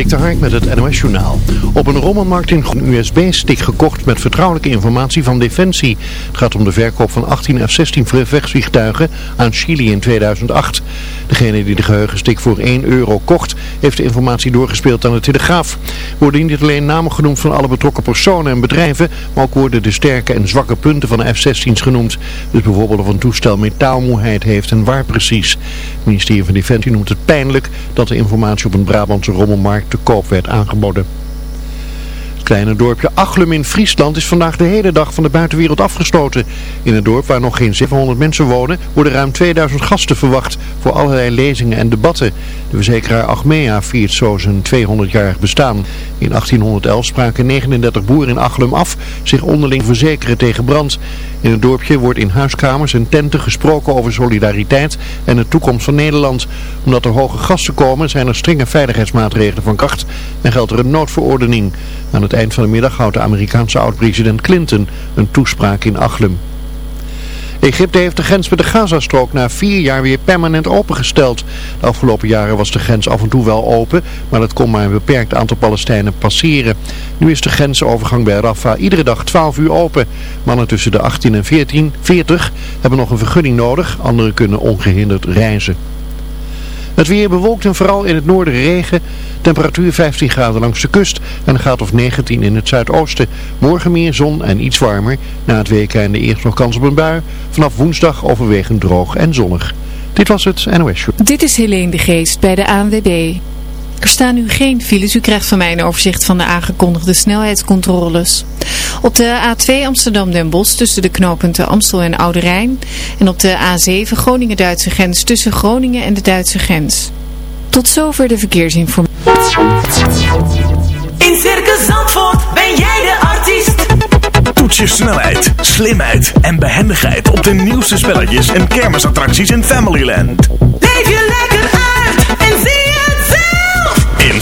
Dik de Hark met het NOS Journaal. Op een rommelmarkt in een USB-stick gekocht met vertrouwelijke informatie van Defensie. Het gaat om de verkoop van 18 F-16 gevechtsvliegtuigen aan Chili in 2008. Degene die de geheugenstick voor 1 euro kocht, heeft de informatie doorgespeeld aan de Telegraaf. Worden niet alleen namen genoemd van alle betrokken personen en bedrijven, maar ook worden de sterke en zwakke punten van de F-16's genoemd. Dus bijvoorbeeld of een toestel metaalmoeheid heeft en waar precies. Het ministerie van Defensie noemt het pijnlijk dat de informatie op een Brabantse rommelmarkt te koop werd aangeboden. Kleine dorpje Achlum in Friesland is vandaag de hele dag van de buitenwereld afgesloten. In het dorp waar nog geen 700 mensen wonen worden ruim 2000 gasten verwacht voor allerlei lezingen en debatten. De verzekeraar Achmea viert zo zijn 200-jarig bestaan. In 1811 spraken 39 boeren in Achlum af zich onderling verzekeren tegen brand. In het dorpje wordt in huiskamers en tenten gesproken over solidariteit en de toekomst van Nederland. Omdat er hoge gasten komen zijn er strenge veiligheidsmaatregelen van kracht en geldt er een noodverordening. Aan het eind van de middag houdt de Amerikaanse oud-president Clinton een toespraak in Achlum. Egypte heeft de grens met de Gazastrook na vier jaar weer permanent opengesteld. De afgelopen jaren was de grens af en toe wel open, maar dat kon maar een beperkt aantal Palestijnen passeren. Nu is de grensovergang bij Rafah iedere dag 12 uur open. Mannen tussen de 18 en 14, 40 hebben nog een vergunning nodig, anderen kunnen ongehinderd reizen. Het weer bewolkt en vooral in het noorden regen. Temperatuur 15 graden langs de kust en een graad of 19 in het zuidoosten. Morgen meer zon en iets warmer. Na het weekende eerst nog kans op een bui. Vanaf woensdag overwegend droog en zonnig. Dit was het NOS Show. Dit is Helene de Geest bij de ANWB. Er staan nu geen files. U krijgt van mij een overzicht van de aangekondigde snelheidscontroles. Op de A2 Amsterdam-Den Bosch tussen de knooppunten Amstel en Oude Rijn. En op de A7 Groningen-Duitse grens tussen Groningen en de Duitse grens. Tot zover de verkeersinformatie. In Circus Zandvoort ben jij de artiest. Toets je snelheid, slimheid en behendigheid op de nieuwste spelletjes en kermisattracties in Familyland. Leef je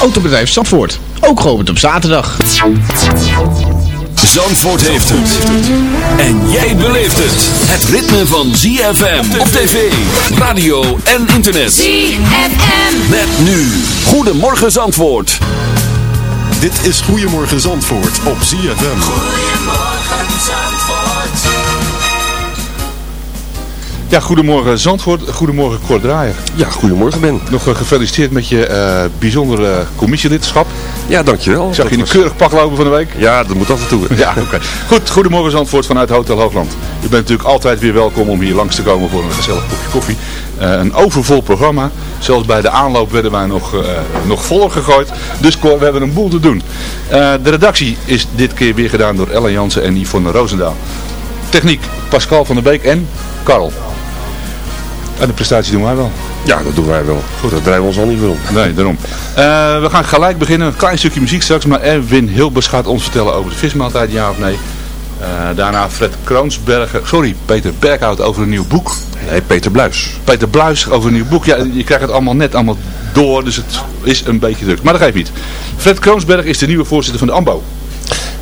Autobedrijf Zandvoort, ook geopend op zaterdag. Zandvoort heeft het. En jij beleeft het. Het ritme van ZFM op tv, radio en internet. ZFM. Met nu. Goedemorgen Zandvoort. Dit is Goedemorgen Zandvoort op ZFM. Ja, goedemorgen Zandvoort, goedemorgen Kort Draaier. Ja, goedemorgen Ben. Nog eh, gefeliciteerd met je eh, bijzondere commissielidschap. Ja, dankjewel. Ik zag je in een keurig pak lopen van de week. Ja, dat moet af en toe. Ja, oké. Goed, goedemorgen Zandvoort vanuit Hotel Hoogland. U bent natuurlijk altijd weer welkom om hier langs te komen voor een gezellig kopje koffie. Eh, een overvol programma. Zelfs bij de aanloop werden wij nog, eh, nog voller gegooid. Dus Cor, we hebben een boel te doen. Eh, de redactie is dit keer weer gedaan door Ellen Jansen en Yvonne Roosendaal. Techniek Pascal van der Beek en Karel. En de prestatie doen wij wel. Ja, dat doen wij wel. Goed, dat draaien we ons al niet voor om. Nee, daarom. Eh, we gaan gelijk beginnen. Een klein stukje muziek straks. Maar Erwin Hilbers gaat ons vertellen over de vismaaltijd, ja of nee. Eh, daarna Fred Kroonsberger, sorry, Peter Berghout over een nieuw boek. Nee, Peter Bluis. Peter Bluis over een nieuw boek. Ja, je krijgt het allemaal net allemaal door, dus het is een beetje druk. Maar dat geeft niet. Fred Kroonsberg is de nieuwe voorzitter van de AMBO.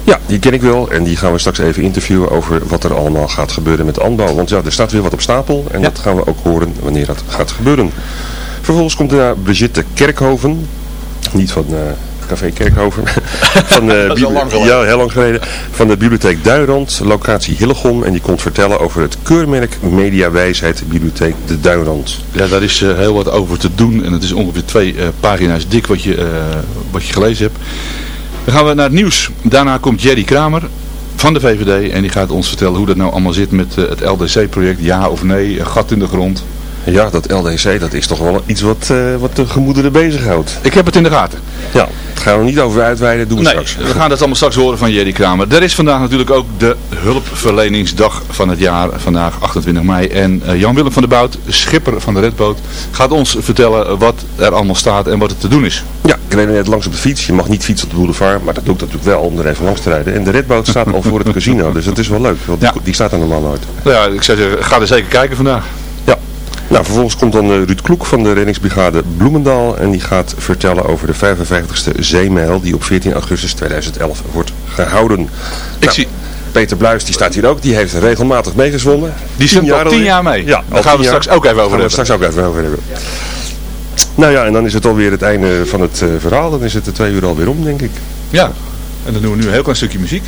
Ja, die ken ik wel. En die gaan we straks even interviewen over wat er allemaal gaat gebeuren met ANBO. Want ja, er staat weer wat op stapel. En Ja. dat gaan we ook horen wanneer dat gaat gebeuren. Vervolgens komt daarna Brigitte Kerkhoven. Niet van, eh, Café Kerkhoven. van de geleden. Ja, heel lang geleden. Van de bibliotheek Duinrand, locatie Hillegom. En die komt vertellen over het keurmerk Mediawijsheid Bibliotheek de Duinrand. Ja, daar is eh, heel wat over te doen en het is ongeveer twee eh, pagina's dik wat je, eh, wat je gelezen hebt. Dan gaan we naar het nieuws. Daarna komt Jerry Kramer van de VVD en die gaat ons vertellen hoe dat nou allemaal zit met eh, het LDC-project. Ja of nee, gat in de grond. Ja, dat LDC, dat is toch wel iets wat, eh, wat de gemoederen bezighoudt. Ik heb het in de gaten. Ja, daar gaan we niet over uitweiden, doen we Nee, straks. we gaan dat allemaal straks horen van Jerry Kramer. Er is vandaag natuurlijk ook de hulpverleningsdag van het jaar, vandaag 28 mei. En eh, Jan-Willem van der Bout, schipper van de Redboot, gaat ons vertellen wat er allemaal staat en wat er te doen is. Ja, ik reed net langs op de fiets. Je mag niet fietsen op de boulevard, maar dat doe ik natuurlijk wel om er even langs te rijden. En de redboot staat al voor het casino, dus dat is wel leuk. Want Ja. die staat er normaal nooit. Ja, ik zou zeggen, ga er zeker kijken vandaag. Nou, vervolgens komt dan eh, Ruud Kloek van de reddingsbrigade Bloemendaal. En die gaat vertellen over de 55ste zeemijl die op 14 augustus 2011 wordt gehouden. Ik Nou, zie, Peter Bluis, die staat hier ook. Die heeft regelmatig meegezwommen. die zit al tien jaar mee. Ja, Daar gaan we straks ook even over hebben. straks ook even over hebben. Nou ja, en dan is het alweer het einde van het eh, verhaal. Dan is het de twee uur alweer om, denk ik. Ja, en dan doen we nu een heel klein stukje muziek.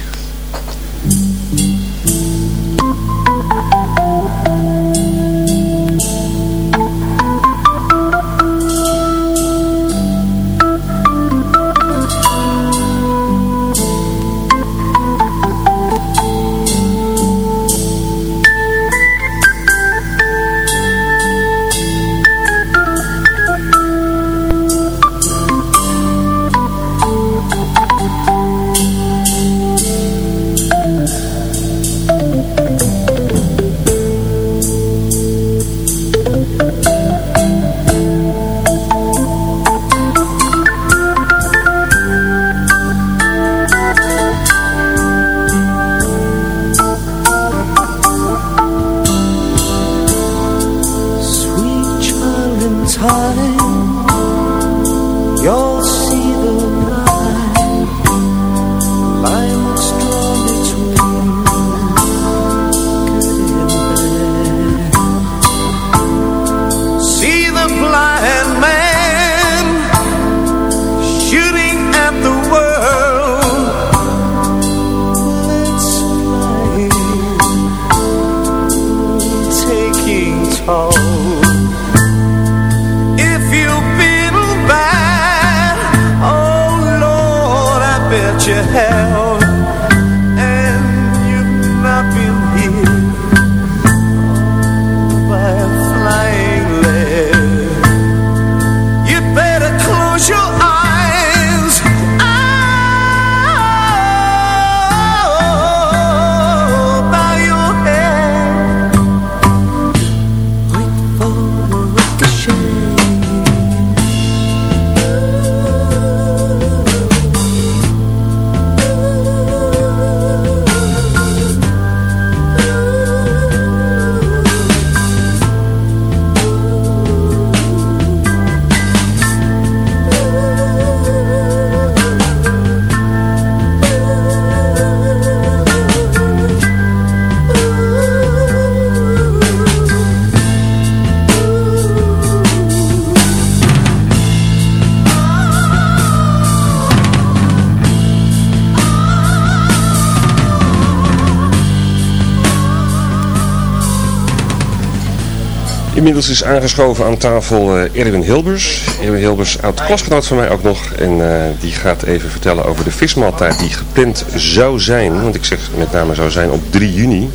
Inmiddels is aangeschoven aan tafel eh, Erwin Hilbers. Erwin Hilbers, oud klasgenoot van mij ook nog. En eh, die gaat even vertellen over de vismaaltijd die gepland zou zijn. Want ik zeg met name zou zijn op 3 juni.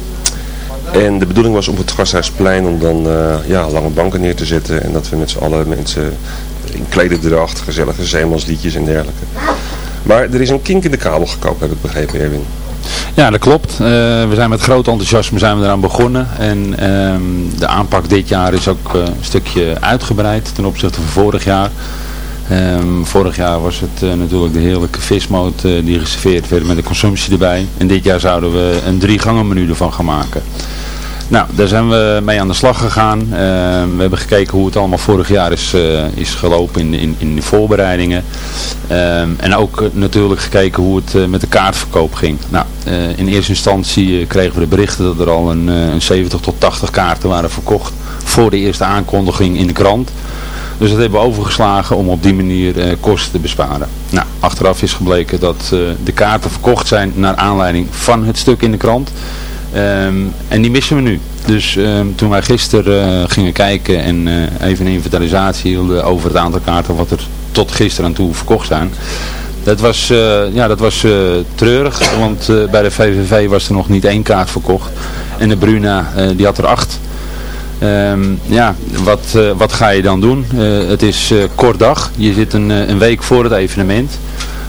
En de bedoeling was op het Gasthuisplein om dan eh, ja, lange banken neer te zetten. En dat we met z'n allen mensen in klederdracht, gezellige zeemansliedjes en dergelijke. Maar er is een kink in de kabel gekoopt, heb ik begrepen Erwin. Ja, dat klopt. Eh, we zijn met groot enthousiasme zijn we eraan begonnen. En ehm, de aanpak dit jaar is ook eh, een stukje uitgebreid ten opzichte van vorig jaar. Ehm, vorig jaar was het eh, natuurlijk de heerlijke vismoot die geserveerd werd met de consumptie erbij. En dit jaar zouden we een drie gangen menu ervan gaan maken. Nou, daar zijn we mee aan de slag gegaan. Ehm, we hebben gekeken hoe het allemaal vorig jaar is, eh, is gelopen in, in, in de voorbereidingen. Ehm, en ook eh, natuurlijk gekeken hoe het eh, met de kaartverkoop ging. Nou, eh, in eerste instantie eh, kregen we de berichten dat er al een, eh, een 70 tot 80 kaarten waren verkocht voor de eerste aankondiging in de krant. Dus dat hebben we overgeslagen om op die manier eh, kosten te besparen. Nou, achteraf is gebleken dat eh, de kaarten verkocht zijn naar aanleiding van het stuk in de krant. Ehm, en die missen we nu. Dus ehm, toen wij gisteren eh, gingen kijken en eh, even een inventarisatie hielden over het aantal kaarten wat er tot gisteren aan toe verkocht zijn. Dat was, eh, ja, dat was treurig, want bij de VVV was er nog niet één kaart verkocht. En de Bruna, die had er acht. Ehm, ja, wat, wat ga je dan doen? Het is kort dag. Je zit een, een week voor het evenement.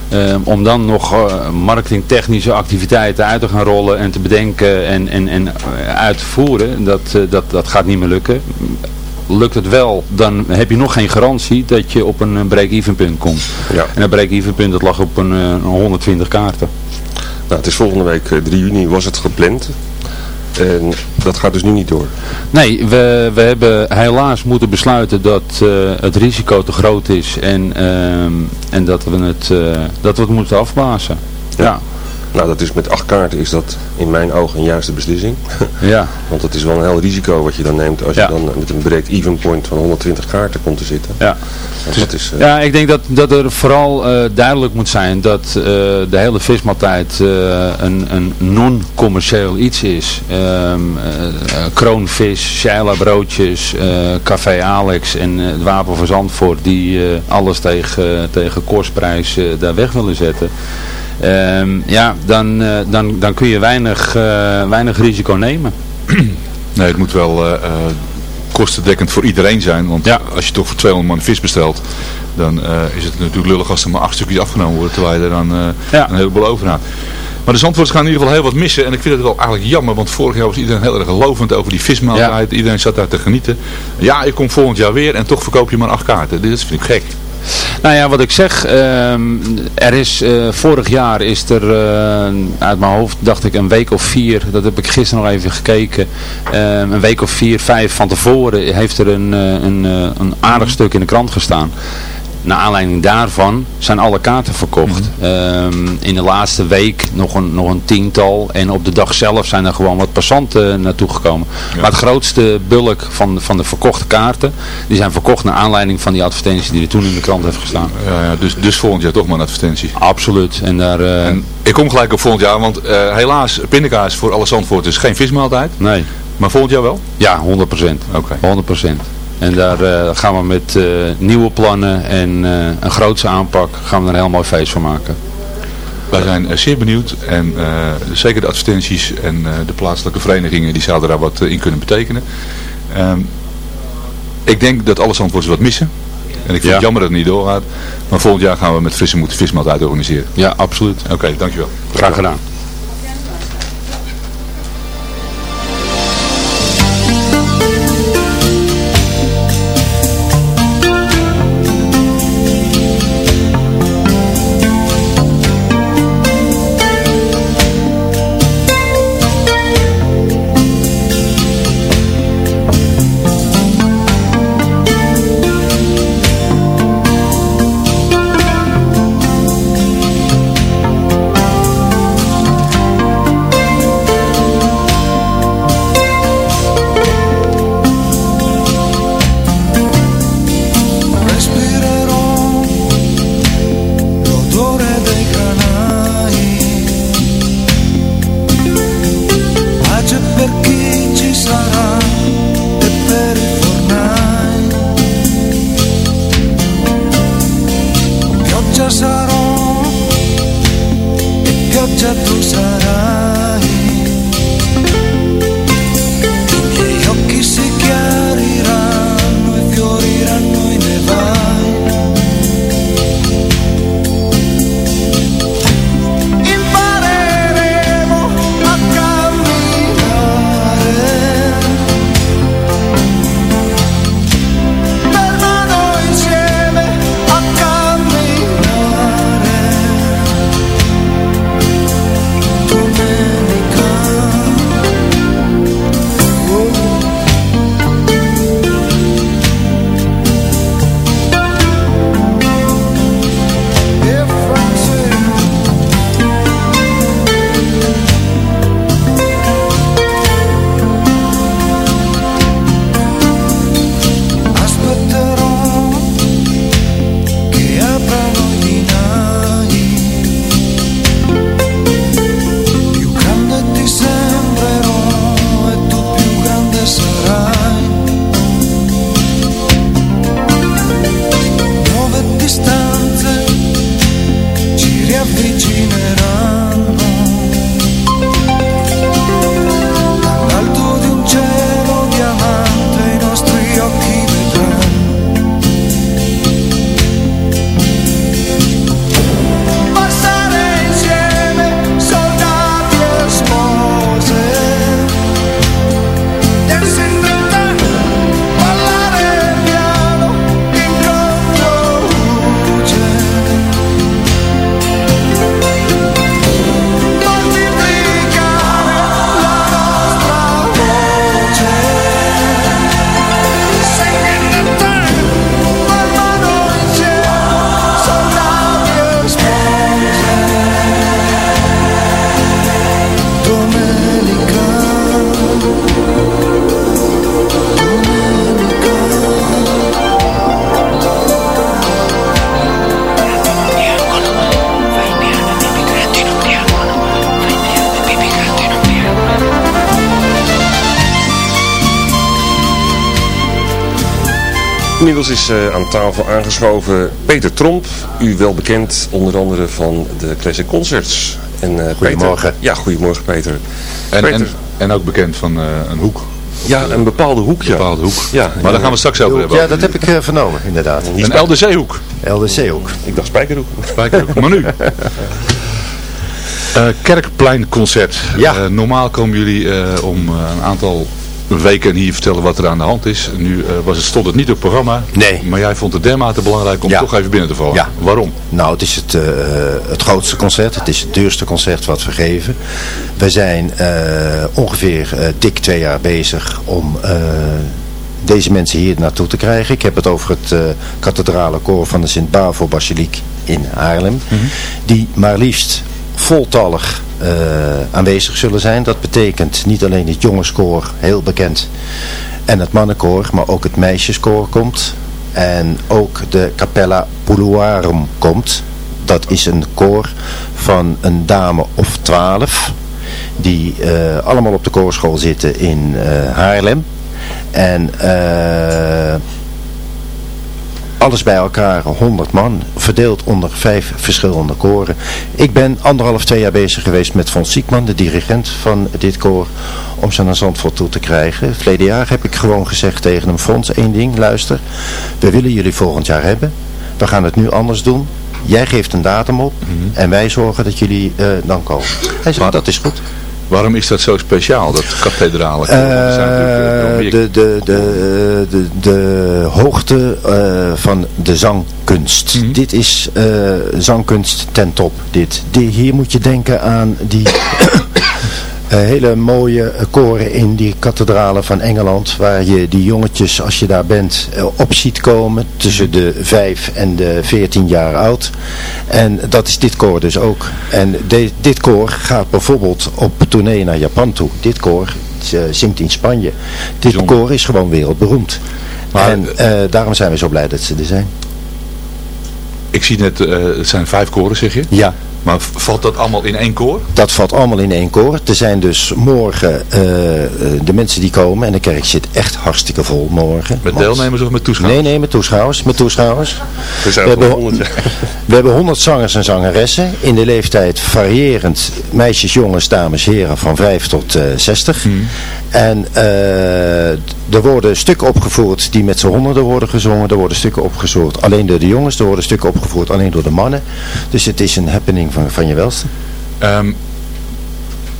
Ehm, om dan nog eh, marketingtechnische activiteiten uit te gaan rollen en te bedenken en, en, en eh, uit te voeren, dat, eh, dat, dat gaat niet meer lukken. Lukt het wel, dan heb je nog geen garantie dat je op een break-even punt komt. Ja. En dat break-even punt dat lag op een, eh, een 120 kaarten. Nou, het is volgende week eh, 3 juni was het gepland. En dat gaat dus nu niet door. Nee, we, we hebben helaas moeten besluiten dat eh, het risico te groot is en, ehm, en dat, we het, eh, dat we het moeten afblazen. Ja. Nou, dat is met acht kaarten is dat in mijn ogen een juiste beslissing. Ja. Want het is wel een heel risico wat je dan neemt als Ja. je dan met een break-even point van 120 kaarten komt te zitten. Ja. Want dat is, eh, Ja, ik denk dat, dat er vooral eh, duidelijk moet zijn dat eh, de hele vismaaltijd een, een non-commercieel iets is. Ehm eh, eh, kroonvis, Sheila broodjes, Café Alex en het Wapen van Zandvoort die alles tegen, tegen kostprijs daar weg willen zetten. Ehm, ja, dan, eh, dan, dan kun je weinig, eh, weinig risico nemen. Nee, het moet wel eh, kostendekkend voor iedereen zijn. Want als je toch voor 200 man vis bestelt, dan is het natuurlijk lullig als er maar acht stukjes afgenomen worden, terwijl je er dan een heleboel over hebt. Maar de Zandvoorters gaan in ieder geval heel wat missen. En ik vind het wel eigenlijk jammer, want vorig jaar was iedereen heel erg lovend over die vismaaltijd. Iedereen zat daar te genieten. Ja, ik kom volgend jaar weer en toch verkoop je maar acht kaarten. Dit vind ik gek. Nou ja, wat ik zeg, ehm, er is, eh, vorig jaar is er, eh, uit mijn hoofd dacht ik een week of vier, dat heb ik gisteren nog even gekeken, ehm, een week of vier, vijf van tevoren heeft er een, eh, een, een aardig stuk in de krant gestaan. Naar aanleiding daarvan zijn alle kaarten verkocht. Ehm, in de laatste week nog een, nog een tiental. En op de dag zelf zijn er gewoon wat passanten naartoe gekomen. Maar het grootste bulk van, van de verkochte kaarten, die zijn verkocht naar aanleiding van die advertentie die er toen in de krant heeft gestaan. Ja, ja, dus, dus volgend jaar toch maar een advertentie. Absoluut. En daar, eh, Ik kom gelijk op volgend jaar, want eh, helaas, pindakaas voor alle Zandvoorters geen vismaaltijd. Nee. Maar volgend jaar wel? Ja, 100%. Oké. 100%. En daar eh, gaan we met eh, nieuwe plannen en eh, een grootse aanpak gaan we er een heel mooi feest van maken. Wij zijn zeer benieuwd en zeker de advertenties en de plaatselijke verenigingen die zouden daar wat in kunnen betekenen. Ehm, ik denk dat alle Zandvoorters wat missen. En ik vind Ja. het jammer dat het niet doorgaat. Maar volgend jaar gaan we met Frisse Moed Vismaaltijd organiseren. Ja, absoluut. Oké, dankjewel. Graag gedaan. Aan tafel aangeschoven Peter Tromp, u wel bekend onder andere van de Classic Concerts. En, uh, goedemorgen. Peter, ja, goedemorgen Peter. En, Peter. en, en ook bekend van uh, een hoek. Ja, een bepaalde hoek, ja. Een bepaalde hoek. Ja, maar daar gaan we straks over hebben. Ja, dat heb ik uh, vernomen, inderdaad. Een LDC-hoek. LDC-hoek. Ik dacht Spijkerhoek. Spijkerhoek, maar nu. Uh, Kerkpleinconcert. Ja. Uh, normaal komen jullie uh, om een aantal weken hier vertellen wat er aan de hand is. Nu was het, stond het niet op het programma. Nee. Maar jij vond het dermate belangrijk om ja. toch even binnen te vallen. Ja. Waarom? Nou, het is het, het grootste concert. Het is het duurste concert wat we geven. We zijn ongeveer dik twee jaar bezig om deze mensen hier naartoe te krijgen. Ik heb het over het uh, kathedrale koor van de Sint-Bavo Basiliek in Haarlem. Mm -hmm. Die maar liefst voltallig uh, aanwezig zullen zijn. Dat betekent niet alleen het jongenskoor, heel bekend, en het mannenkoor, maar ook het meisjeskoor komt. En ook de Capella Puluarum komt. Dat is een koor van een dame of twaalf. Die uh, allemaal op de koorschool zitten in uh, Haarlem. En uh, alles bij elkaar 100 man, verdeeld onder vijf verschillende koren. Ik ben anderhalf, twee jaar bezig geweest met Von Siekman, de dirigent van dit koor, om ze naar Zandvoort toe te krijgen. Verleden jaar heb ik gewoon gezegd tegen hem, Fons, één ding, luister, we willen jullie volgend jaar hebben. We gaan het nu anders doen. Jij geeft een datum op mm -hmm. en wij zorgen dat jullie uh, dan komen. Hij zei, dat is goed. Waarom is dat zo speciaal, dat kathedrale? Uh, de, de, de, de, de hoogte uh, van de zangkunst. Mm -hmm. Dit is uh, zangkunst ten top. Dit. Hier moet je denken aan die hele mooie koren in die kathedralen van Engeland. Waar je die jongetjes, als je daar bent, op ziet komen. Tussen de 5 en de 14 jaar oud. En dat is dit koor dus ook. En de, dit koor gaat bijvoorbeeld op tournee naar Japan toe. Dit koor uh, zingt in Spanje. Dit koor is gewoon wereldberoemd. Maar, en uh, daarom zijn we zo blij dat ze er zijn. Ik zie net, uh, het zijn vijf koren zeg je? Ja. Maar valt dat allemaal in één koor? Dat valt allemaal in één koor. Er zijn dus morgen uh, de mensen die komen. En de kerk zit echt hartstikke vol morgen. Met deelnemers of met toeschouwers? Nee, nee, met toeschouwers. Met toeschouwers. We, we, hebben, 100, ja. we hebben 100 zangers en zangeressen. In de leeftijd variërend meisjes, jongens, dames, heren van 5 tot uh, 60. Hmm. En uh, er worden stukken opgevoerd die met z'n honderden worden gezongen. Er worden stukken opgevoerd alleen door de jongens. Er worden stukken opgevoerd alleen door de mannen. Dus het is een happening van, van je welste. Um,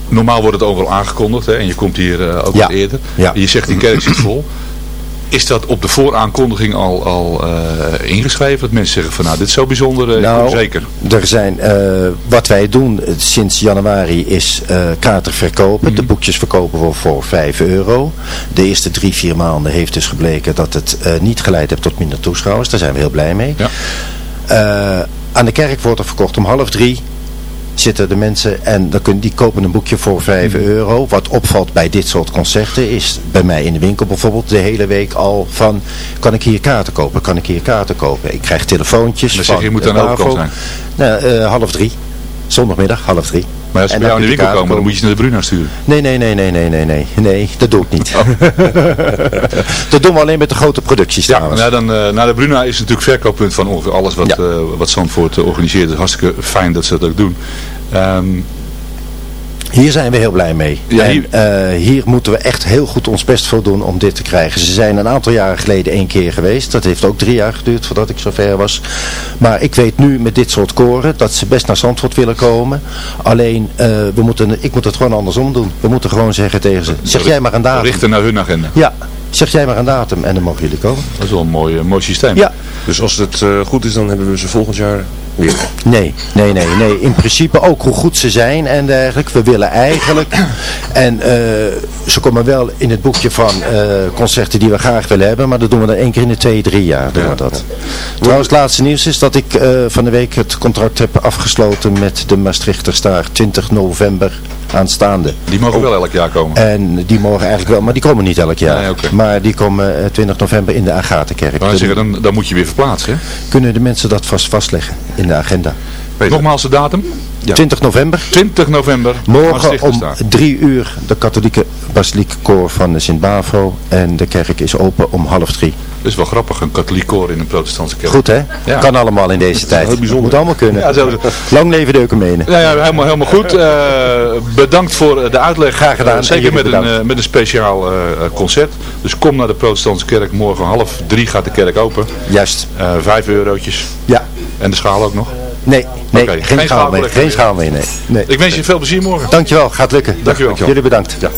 normaal wordt het overal aangekondigd hè, en je komt hier uh, ook ja. wat eerder. Ja. Je zegt die kerk zit vol. Is dat op de vooraankondiging al, al uh, ingeschreven? Dat mensen zeggen van nou dit is zo bijzonder, uh, nou, zeker. Er zijn, uh, wat wij doen sinds januari is kaarten verkopen. Mm -hmm. De boekjes verkopen we voor 5 euro. De eerste drie, vier maanden heeft dus gebleken dat het niet geleid heeft tot minder toeschouwers. Daar zijn we heel blij mee. Ja. Aan de kerk wordt er verkocht om half drie zitten de mensen en dan kunnen, die kopen een boekje voor 5 Mhm. euro. Wat opvalt bij dit soort concerten is bij mij in de winkel bijvoorbeeld de hele week al van kan ik hier kaarten kopen, kan ik hier kaarten kopen. Ik krijg telefoontjes Dan van zeg je, je moet de overkant zijn. Nou, uh, half drie. Zondagmiddag, half drie. Maar als ze bij jou in de winkel komen, dan moet je ze naar de Bruna sturen. Nee, nee, nee, nee, nee, nee, nee. Nee, dat doe ik niet. Oh. dat doen we alleen met de grote producties ja, nou dan, uh, nou de Bruna is natuurlijk verkooppunt van ongeveer alles wat, ja. uh, wat Zandvoort uh, organiseert. Het is hartstikke fijn dat ze dat ook doen. Um, hier zijn we heel blij mee. Ja, hier... En, uh, hier moeten we echt heel goed ons best voor doen om dit te krijgen. Ze zijn een aantal jaren geleden één keer geweest. Dat heeft ook drie jaar geduurd voordat ik zover was. Maar ik weet nu met dit soort koren dat ze best naar Zandvoort willen komen. Alleen, uh, we moeten, ik moet het gewoon andersom doen. We moeten gewoon zeggen tegen ze, zeg jij maar een datum. Richten naar hun agenda. Ja, zeg jij maar een datum en dan mogen jullie komen. Dat is wel een mooi, uh, mooi systeem. Ja. Dus als het goed is, dan hebben we ze volgend jaar weer. Nee, nee, nee, nee. In principe ook hoe goed ze zijn en dergelijke. We willen eigenlijk, en uh, ze komen wel in het boekje van uh, concerten die we graag willen hebben, maar dat doen we dan één keer in de twee, drie jaar. Doen Ja. we dat. Trouwens, het laatste nieuws is dat ik uh, van de week het contract heb afgesloten met de Maastrichter Staar 20 november aanstaande. Die mogen wel elk jaar komen. En die mogen eigenlijk wel, maar die komen niet elk jaar. Nee, okay. Maar die komen uh, 20 november in de Agatenkerk. Dan, zeggen, dan, dan moet je weer verplaatsen. Hè? Kunnen de mensen dat vast vastleggen in de agenda. Nogmaals de datum? 20 november. 20 november. Morgen om staat. drie uur de katholieke basiliek koor van de Sint-Bavo. En de kerk is open om half drie. Dat is wel grappig, een katholiek koor in een protestantse kerk. Goed hè? Ja. Kan allemaal in deze tijd. heel bijzonder. Moet allemaal kunnen. Ja, zo Lang leven de ecumenen. Ja, ja helemaal, helemaal goed. Eh, bedankt voor de uitleg. Graag gedaan. Eh, zeker met een, eh, met een speciaal concert. Dus kom naar de protestantse kerk. Morgen half drie gaat de kerk open. Juist. Vijf eurotjes. Ja. En de schaal ook nog. Nee, nee geen, geen schaal mee. meer. Geen schaal mee, nee. nee. Ik wens je veel plezier morgen. Dankjewel, gaat lukken. Dankjewel. Jullie bedankt. Ja.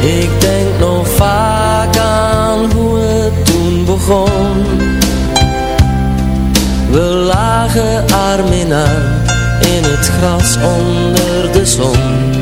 Ik denk nog vaak aan hoe het toen begon. We lagen arm in arm in het gras onder de zon.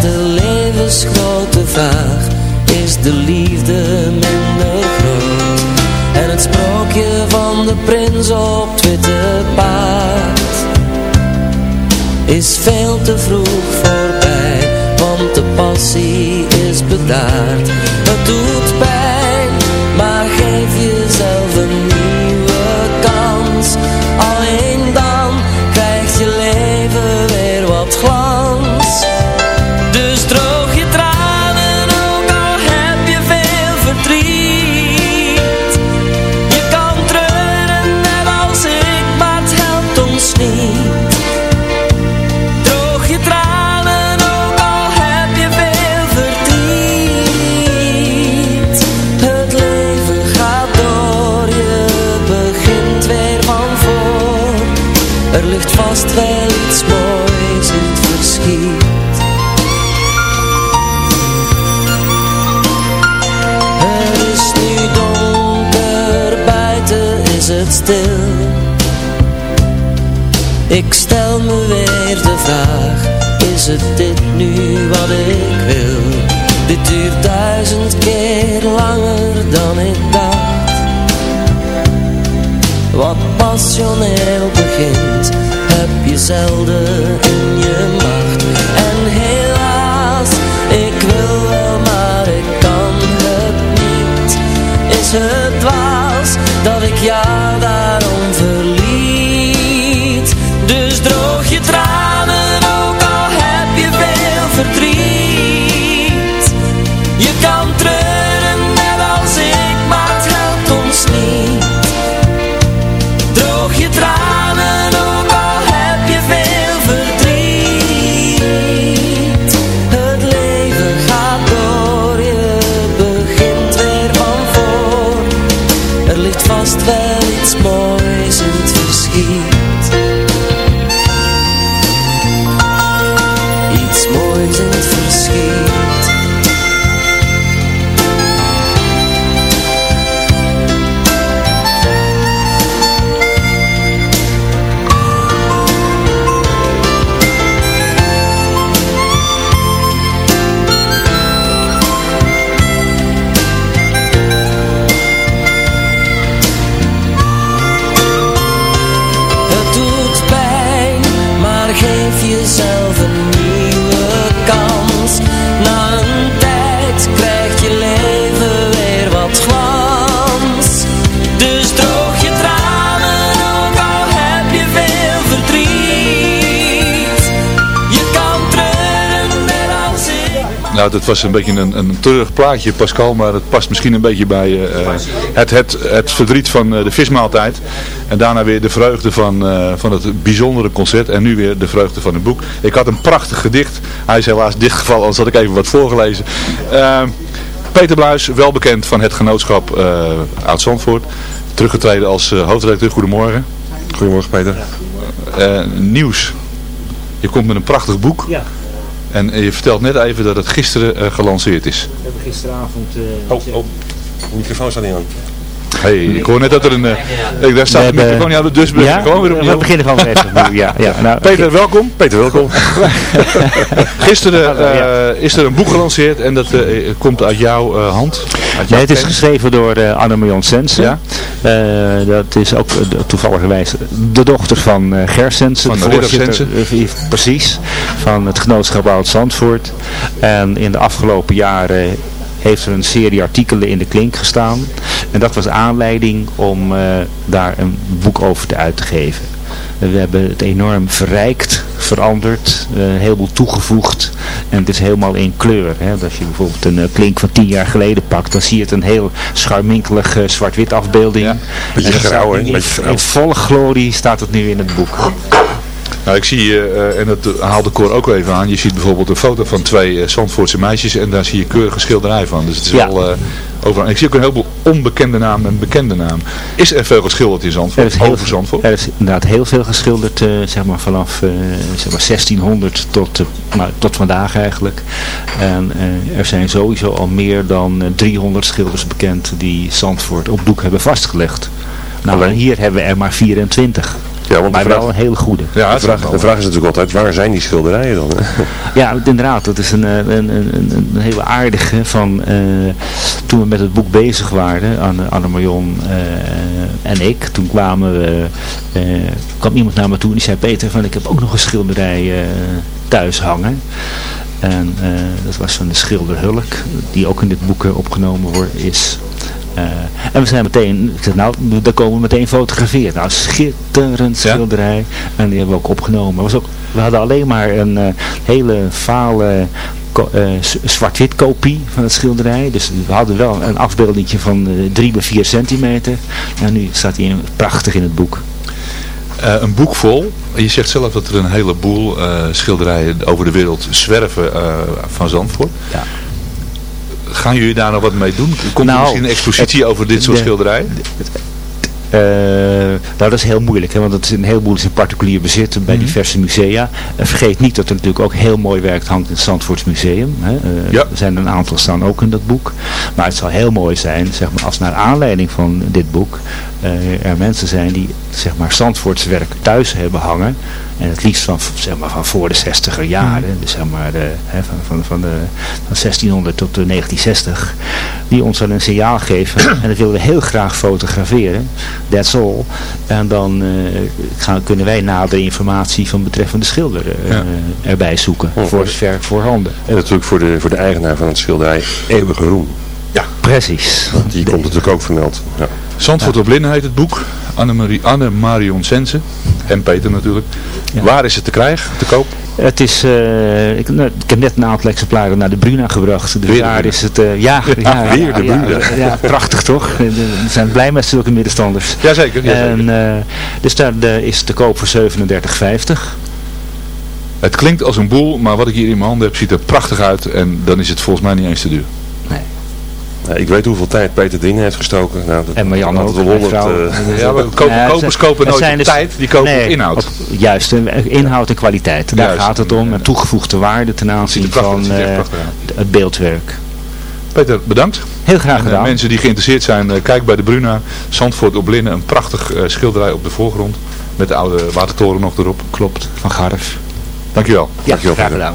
de levensgrote vraag, is de liefde minder groot? En het sprookje van de prins op het paard is veel te vroeg voorbij, want de passie is bedaard. Duurt duizend keer langer dan ik dacht. Wat passioneel begint, heb je zelden in je macht. En helaas, ik wil wel, maar ik kan het niet. Is het dwaas dat ik jou daarom dat was een beetje een, een treurig plaatje, Pascal, maar het past misschien een beetje bij eh, het, het, het verdriet van eh, de vismaaltijd. En daarna weer de vreugde van, eh, van het bijzondere concert en nu weer de vreugde van het boek. Ik had een prachtig gedicht, hij is helaas dichtgevallen, anders had ik even wat voorgelezen. Peter Bluis, wel bekend van het genootschap eh uit Zandvoort, teruggetreden als hoofdredacteur. Goedemorgen. Goedemorgen Peter. Eh, nieuws. Je komt met een prachtig boek. Ja. En eh, je vertelt net even dat het gisteren eh, gelanceerd is. We hebben gisteravond... oh, oh, de microfoon staat niet aan. Hey, ik hoor net dat er een... Uh, daar staat de microfoon niet aan, dus we ja, gewoon weer opnieuw. We beginnen gewoon weer even ja, ja, nou, Peter, welkom. Peter, welkom. Gisteren uh, is er een boek gelanceerd en dat uh, komt uit jouw hand. Uit nee, het is geschreven door uh, Anne-Marion Sensen. Ja? dat is ook toevallig de dochter van Ger Sensen. Van de voorzitter, Precies, van het genootschap Oud Zandvoort. En in de afgelopen jaren heeft er een serie artikelen in de klink gestaan. En dat was aanleiding om uh, daar een boek over te uit te geven. We hebben het enorm verrijkt, veranderd, uh, een heleboel toegevoegd. En het is helemaal in kleur. Hè. Als je bijvoorbeeld een uh, klink van tien jaar geleden pakt, dan zie je het een heel scharminkelige zwart-wit afbeelding. Ja, beetje grauw, hè? In, in volle glorie staat het nu in het boek. Nou, ik zie, uh, en dat haalde Cor ook even aan, je ziet bijvoorbeeld een foto van twee uh, Zandvoortse meisjes en daar zie je keurige schilderij van. Dus het is ja. wel uh, overal. Ik zie ook een heleboel onbekende namen en bekende namen. Is er veel geschilderd in Zandvoort? Er is heel, over Zandvoort? Er is inderdaad heel veel geschilderd, zeg maar vanaf zeg maar 1600 tot, tot vandaag eigenlijk. En er zijn sowieso al meer dan 300 schilders bekend die Zandvoort op doek hebben vastgelegd. Nou, hier hebben we er maar 24. Ja, want maar vraag, wel een hele goede. Ja, de, vraag, de vraag is natuurlijk altijd, waar zijn die schilderijen dan? ja, inderdaad. Dat is een, een, een, een, een hele aardige van uh, toen we met het boek bezig waren, Anne, Anne Marion uh, en ik. Toen kwamen we, uh, kwam iemand naar me toe en die zei, Peter, van, ik heb ook nog een schilderij thuis hangen. En dat was van de schilder Hulk, die ook in dit boek opgenomen wordt, is. Uh, en we zijn meteen, ik zeg nou, daar komen we meteen fotograferen. Nou, schitterend schilderij. Ja? En die hebben we ook opgenomen. Was ook, we hadden alleen maar een uh, hele fale uh, zwart-wit kopie van het schilderij. Dus we hadden wel een afbeelding van 3 bij 4 centimeter. En nu staat hij prachtig in het boek. Uh, een boek vol. Je zegt zelf dat er een heleboel uh, schilderijen over de wereld zwerven uh, van Zandvoort. Ja. Gaan jullie daar nog wat mee doen? Komt nou, er misschien een expositie het, over dit soort de, schilderijen? Uh, nou, dat is heel moeilijk, hè, want het is een heleboel is in particulier bezit bij mm -hmm. diverse musea. En vergeet niet dat er natuurlijk ook heel mooi werk hangt in het Zandvoorts Museum. Hè. Uh, ja. Er zijn een aantal staan ook in dat boek. Maar het zal heel mooi zijn, zeg maar, als naar aanleiding van dit boek uh, er mensen zijn die zeg maar Zandvoorts werk thuis hebben hangen. En het liefst van, zeg maar, van voor de 60er jaren. Mm. Dus zeg maar de, hè, van, van, van, de, van 1600 tot de 1960. Die ons dan een signaal geven. en dat willen we heel graag fotograferen. That's all. En dan uh, gaan, kunnen wij nadere informatie van betreffende schilder uh, ja. erbij zoeken. Oh, voor zover voorhanden. En natuurlijk voor de, voor de eigenaar van het schilderij eeuwige roem. Ja, precies. Die komt natuurlijk ook vermeld. Ja. Zandvoort ja. op Linden heet het boek. Anne-Marie, Anne Marion Sensen. En Peter natuurlijk. Ja. Waar is het te krijgen, te koop? Het is, uh, ik, nou, ik heb net een aantal exemplaren naar de Bruna gebracht. Dus daar is het, uh, ja, ja, ja, weer de Bruna. Ja, ja, prachtig toch? We zijn blij met zulke middenstanders. Jazeker. Ja, en, uh, dus daar de, is te koop voor 37,50. Het klinkt als een boel, maar wat ik hier in mijn handen heb ziet er prachtig uit. En dan is het volgens mij niet eens te duur. Ik weet hoeveel tijd Peter erin heeft gestoken. Nou, dat, en Marjan ook. wel 100, uh, ja, kopen, Ja, kopers kopen nooit zijn dus- tijd, die kopen Nee, inhoud. op- juist, eh, inhoud en kwaliteit. Daar Juist. gaat het om. En toegevoegde waarde ten aanzien prachtig- van echt eh, het beeldwerk. Peter, bedankt. Heel graag En, eh, gedaan. mensen die geïnteresseerd zijn, eh, kijk bij de Bruna. Zandvoort op Linnen, een prachtig eh, schilderij op de voorgrond. Met de oude watertoren nog erop. Klopt, van Garf. Dankjewel. Ja, graag gedaan.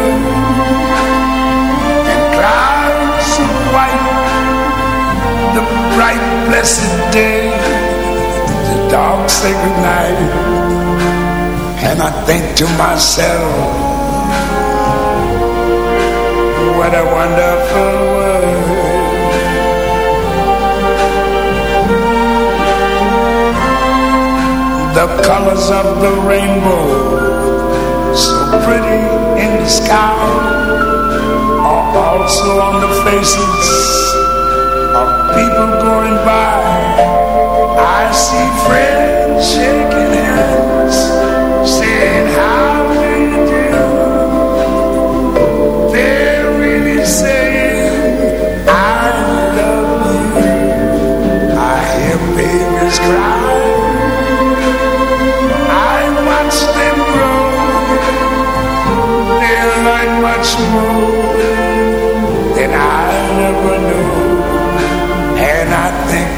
blessed day, the dark sacred night. And I think to myself, what a wonderful world. The colors of the rainbow, so pretty in the sky, are also on the faces people going by. I see friends shaking hands,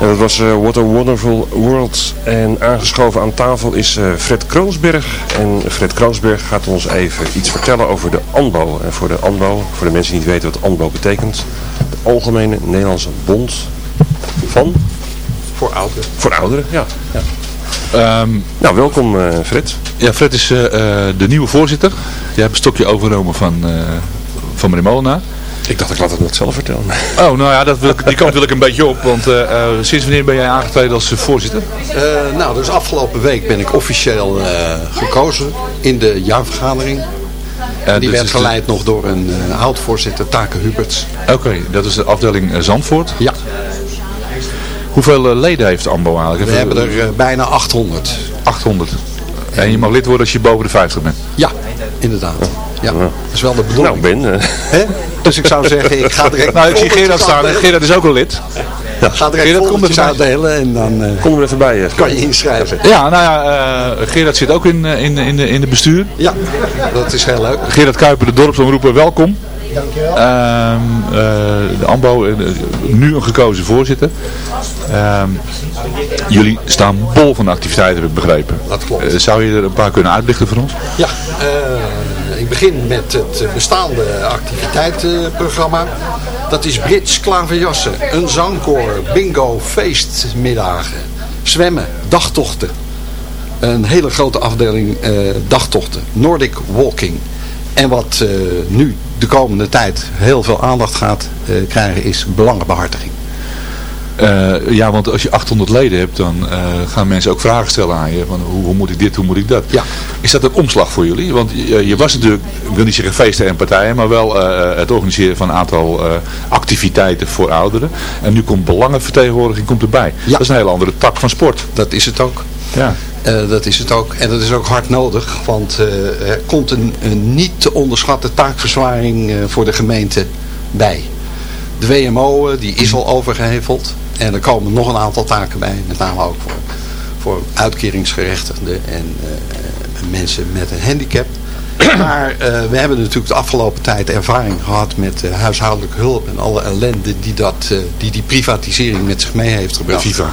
En dat was eh, What a Wonderful World. En aangeschoven aan tafel is eh, Fred Kroonsberg. En Fred Kroonsberg gaat ons even iets vertellen over de ANBO. En voor de ANBO, voor de mensen die niet weten wat ANBO betekent. De Algemene Nederlandse Bond van... Voor ouderen. Voor ouderen, ja. ja. Ehm, nou, welkom eh, Fred. Ja, Fred is de nieuwe voorzitter. Jij hebt een stokje overgenomen van, eh, van meneer Molenaar. Ik dacht ik laat het net zelf vertellen. Oh, nou ja, dat wil ik, die kant wil ik een beetje op. Want eh, eh, sinds wanneer ben jij aangetreden als eh, voorzitter? Eh, nou, dus afgelopen week ben ik officieel eh, gekozen in de jaarvergadering. Eh, die dus werd de- geleid nog door een eh, oud-voorzitter, Take Huberts. Oké, dat is de afdeling Zandvoort. Ja. Hoeveel leden heeft AMBO eigenlijk? We hebben er bijna 800. 800. En je mag lid worden als je boven de 50 bent. Ja, inderdaad. Ja, dat is wel de bedoeling. Nou, Ben. Hè? Dus ik zou zeggen, ik ga direct Nou, ik zie Gerard staan. uitdelen. Gerard is ook al lid. Ja, ga direct Gerard, kom er foldertjes even bij. uitdelen en dan eh, Kom er even bij. eh, kan je inschrijven. Ja, nou ja, eh, Gerard zit ook in, in, in, de, in de bestuur. Ja, dat is heel leuk. Gerard Kuiper, de dorpsomroeper, welkom. Ehm, eh, de AMBO, nu een gekozen voorzitter. Ehm, jullie staan bol van activiteiten, heb ik begrepen. Dat klopt. Zou je er een paar kunnen uitlichten voor ons? Ja, eh, ik begin met het bestaande activiteitenprogramma. Dat is Brits, klaverjassen, een zangkoor, bingo, feestmiddagen, zwemmen, dagtochten. Een hele grote afdeling eh, dagtochten, Nordic Walking. En wat eh, nu de komende tijd heel veel aandacht gaat eh, krijgen is belangenbehartiging. Eh, ja, want als je 800 leden hebt, dan eh, gaan mensen ook vragen stellen aan je. Van hoe, hoe moet ik dit, hoe moet ik dat? Ja. Is dat een omslag voor jullie? Want je, je was natuurlijk, ik wil niet zeggen feesten en partijen, maar wel eh, het organiseren van een aantal activiteiten voor ouderen. En nu komt belangenvertegenwoordiging komt erbij. Dat is een hele andere tak van sport. Dat is het ook. Ja. Dat is het ook. En dat is ook hard nodig, want er komt een, een niet te onderschatte taakverzwaring voor de gemeente bij. De WMO die is al overgeheveld en er komen nog een aantal taken bij, met name ook voor, voor uitkeringsgerechtigden en eh, mensen met een handicap. Maar eh, we hebben natuurlijk de afgelopen tijd ervaring gehad met eh, huishoudelijke hulp en alle ellende die, dat, die die privatisering met zich mee heeft gebracht. Viva.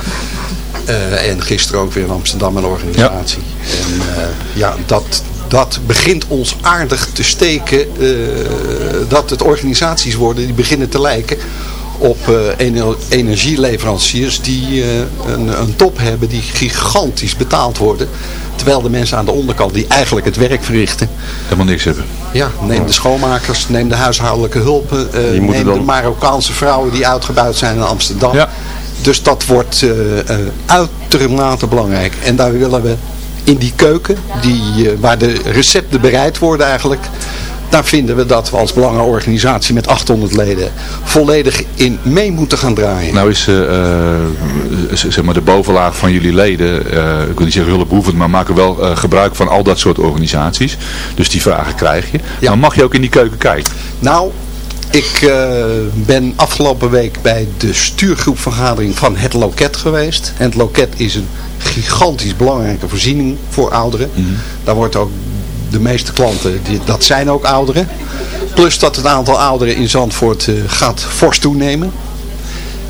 En gisteren ook weer in Amsterdam een organisatie. En ja, dat, dat begint ons aardig te steken. dat het organisaties worden die beginnen te lijken op eh, ener- energieleveranciers die eh, een, een top hebben die gigantisch betaald worden. Terwijl de mensen aan de onderkant die eigenlijk het werk verrichten. Helemaal niks hebben. Ja, neem de schoonmakers, neem de huishoudelijke hulpen. eh, neem de Marokkaanse vrouwen die uitgebuit zijn in Amsterdam. Ja. Dus dat wordt eh, eh, uitermate belangrijk. En daar willen we in die keuken, die, waar de recepten bereid worden eigenlijk... Daar vinden we dat we als belangenorganisatie met 800 leden volledig in mee moeten gaan draaien. Nou is eh, eh, zeg maar de bovenlaag van jullie leden, eh, ik wil niet zeggen hulpbehoevend, maar maken wel gebruik van al dat soort organisaties. Dus die vragen krijg je. Maar mag je ook in die keuken kijken? Nou, ik ben afgelopen week bij de stuurgroepvergadering van het loket geweest. En het loket is een gigantisch belangrijke voorziening voor ouderen. Daar wordt ook de meeste klanten, die, dat zijn ook ouderen. Plus dat het aantal ouderen in Zandvoort eh, gaat fors toenemen.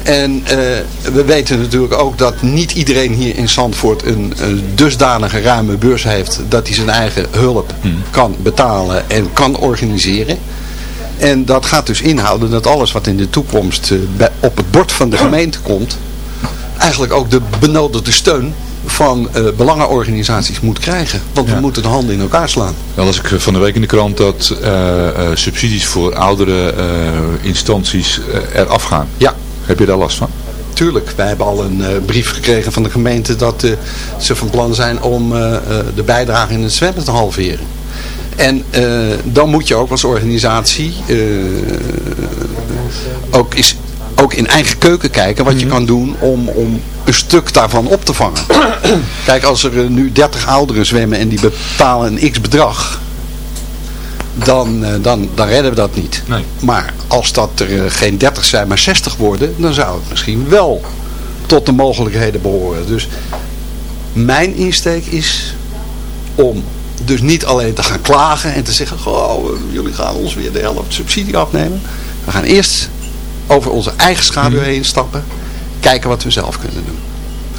En eh, we weten natuurlijk ook dat niet iedereen hier in Zandvoort een, een dusdanige ruime beurs heeft dat hij zijn eigen hulp kan betalen en kan organiseren. En dat gaat dus inhouden dat alles wat in de toekomst eh, bij, op het bord van de gemeente komt, eigenlijk ook de benodigde steun van eh, belangenorganisaties moet krijgen. Want we moeten de handen in elkaar slaan. Wel las ik van de week in de krant dat eh, eh, subsidies voor oudere eh, instanties eh, eraf gaan. Ja. Heb je daar last van? Tuurlijk, wij hebben al een eh, brief gekregen van de gemeente dat eh, ze van plan zijn om eh, eh, de bijdrage in het zwemmen te halveren. En eh, dan moet je ook als organisatie eh, ook, is, ook in eigen keuken kijken wat je kan doen om, om een stuk daarvan op te vangen. Kijk, als er eh, nu 30 ouderen zwemmen en die betalen een x bedrag, dan, eh, dan, dan redden we dat niet. Maar als dat er eh, geen 30 zijn, maar 60 worden, dan zou het misschien wel tot de mogelijkheden behoren. Dus mijn insteek is om dus niet alleen te gaan klagen en te zeggen, oh, jullie gaan ons weer de helft subsidie afnemen. We gaan eerst over onze eigen schaduw heen stappen, kijken wat we zelf kunnen doen.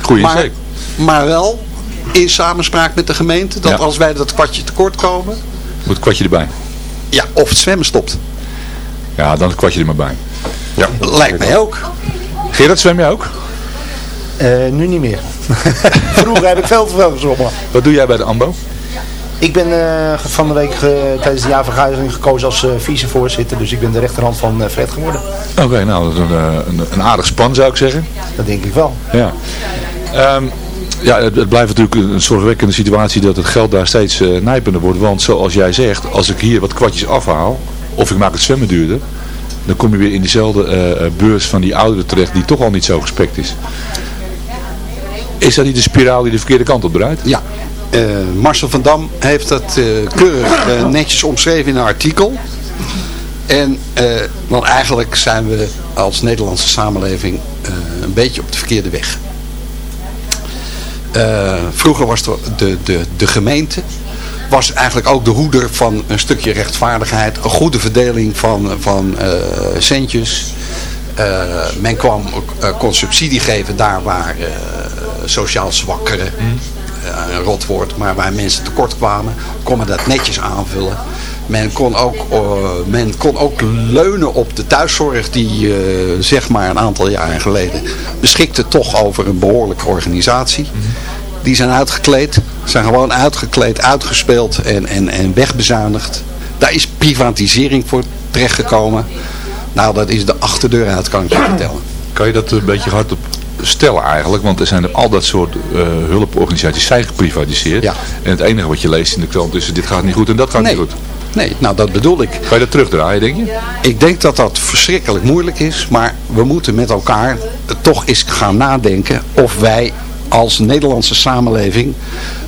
Goeie maar, maar wel in samenspraak met de gemeente, dat Ja. als wij dat kwartje tekort komen, Moet het kwartje erbij. ja, of het zwemmen stopt. Ja, dan het kwartje er maar bij. Ja. Lijkt mij ook. Gerard, zwem jij ook? Eh, nu niet meer. Vroeger heb ik veel te veel gezwommen. Wat doe jij bij de AMBO? Ik ben eh, van de week eh, tijdens de jaarvergadering gekozen als eh, vicevoorzitter. Dus ik ben de rechterhand van Fred geworden. Oké, nou, dat is een, een, een aardig span zou ik zeggen. Dat denk ik wel. Ja. Ehm, ja, het, het blijft natuurlijk een zorgwekkende situatie dat het geld daar steeds nijpender wordt. Want zoals jij zegt, als ik hier wat kwartjes afhaal, of ik maak het zwemmen duurder, dan kom je weer in diezelfde beurs van die ouderen terecht die toch al niet zo gespekt is. Is dat niet de spiraal die de verkeerde kant op draait? Ja. Eh, Marcel van Dam heeft dat eh, keurig eh, netjes omschreven in een artikel. En want eigenlijk zijn we als Nederlandse samenleving een beetje op de verkeerde weg. Vroeger was de, de, de, gemeente was eigenlijk ook de hoeder van een stukje rechtvaardigheid, een goede verdeling van, van centjes. Men kwam, eh, kon subsidie geven daar waar sociaal zwakkeren, eh, een rot maar waar mensen tekort kwamen, kon men dat netjes aanvullen. Men kon ook, eh, men kon ook leunen op de thuiszorg die eh, zeg maar een aantal jaren geleden beschikte toch over een behoorlijke organisatie. Die zijn uitgekleed, zijn gewoon uitgekleed, uitgespeeld en, en, en wegbezuinigd. Daar is privatisering voor terechtgekomen. Nou, dat is de achterdeur uit, kan ik je vertellen. Kan je dat een beetje hardop stellen eigenlijk? Want er zijn er al dat soort eh, hulporganisaties zijn geprivatiseerd. En het enige wat je leest in de krant is dit gaat niet goed en dat gaat Nee. niet goed. Nee, nou dat bedoel ik. Kan je dat terugdraaien, denk je? Ik denk dat dat verschrikkelijk moeilijk is, maar we moeten met elkaar toch eens gaan nadenken of wij als Nederlandse samenleving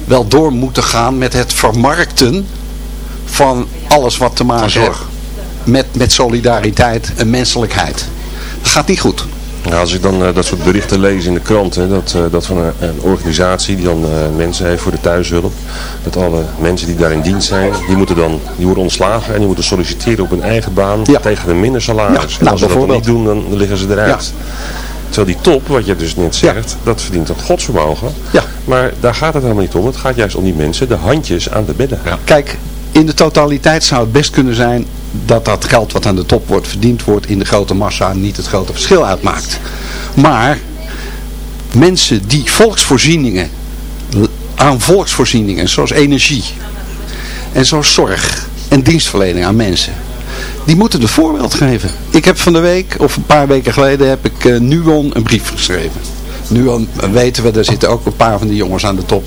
wel door moeten gaan met het vermarkten van alles wat te maken heeft met, met solidariteit en menselijkheid. Dat gaat niet goed. Nou, als ik dan eh, dat soort berichten lees in de kranten, dat, eh, dat van een, een organisatie die dan eh, mensen heeft voor de thuishulp, dat alle mensen die daar in dienst zijn, die moeten dan, die worden ontslagen en die moeten solliciteren op hun eigen baan tegen een minder salaris. Ja, en nou, als ze dat niet doen, dan liggen ze eruit. Terwijl die top, wat je dus net zegt, dat verdient een godsvermogen. Ja. Maar daar gaat het helemaal niet om. Het gaat juist om die mensen, de handjes aan de bedden. Kijk, in de totaliteit zou het best kunnen zijn dat dat geld wat aan de top wordt verdiend wordt in de grote massa niet het grote verschil uitmaakt. Maar mensen die volksvoorzieningen aan volksvoorzieningen zoals energie en zoals zorg en dienstverlening aan mensen die moeten het voorbeeld geven. Ik heb van de week, of een paar weken geleden, heb ik eh, Nuon een brief geschreven. Nuon eh, weten we, daar zitten ook een paar van die jongens aan de top.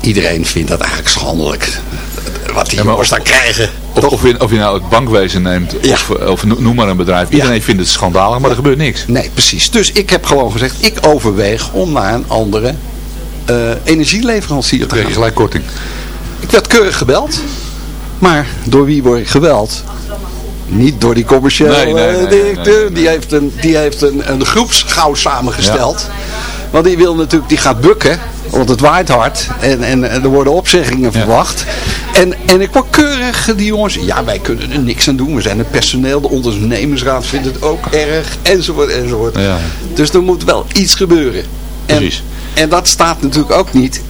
Iedereen vindt dat eigenlijk schandelijk. Wat die jongens daar krijgen. Of, of, je, of je nou het bankwezen neemt, of, of no- noem maar een bedrijf. Iedereen vindt het schandalig, maar er gebeurt niks. Nee, precies. Dus ik heb gewoon gezegd, ik overweeg om naar een andere eh, energieleverancier te gaan. je gelijk korting. Ik werd keurig gebeld. Maar door wie word ik gebeld? Niet door die commerciële Nee, nee, nee, eh, directeur. Die heeft een, die heeft een, een groepsgauw samengesteld. Want die wil natuurlijk, die gaat bukken. Want het waait hard. En, en, en er worden opzeggingen verwacht. En, en ik word keurig, die jongens. Ja, wij kunnen er niks aan doen. We zijn het personeel. De ondernemersraad vindt het ook erg. Enzovoort, enzovoort. Ja. Dus er moet wel iets gebeuren. Precies. En, en dat staat natuurlijk ook niet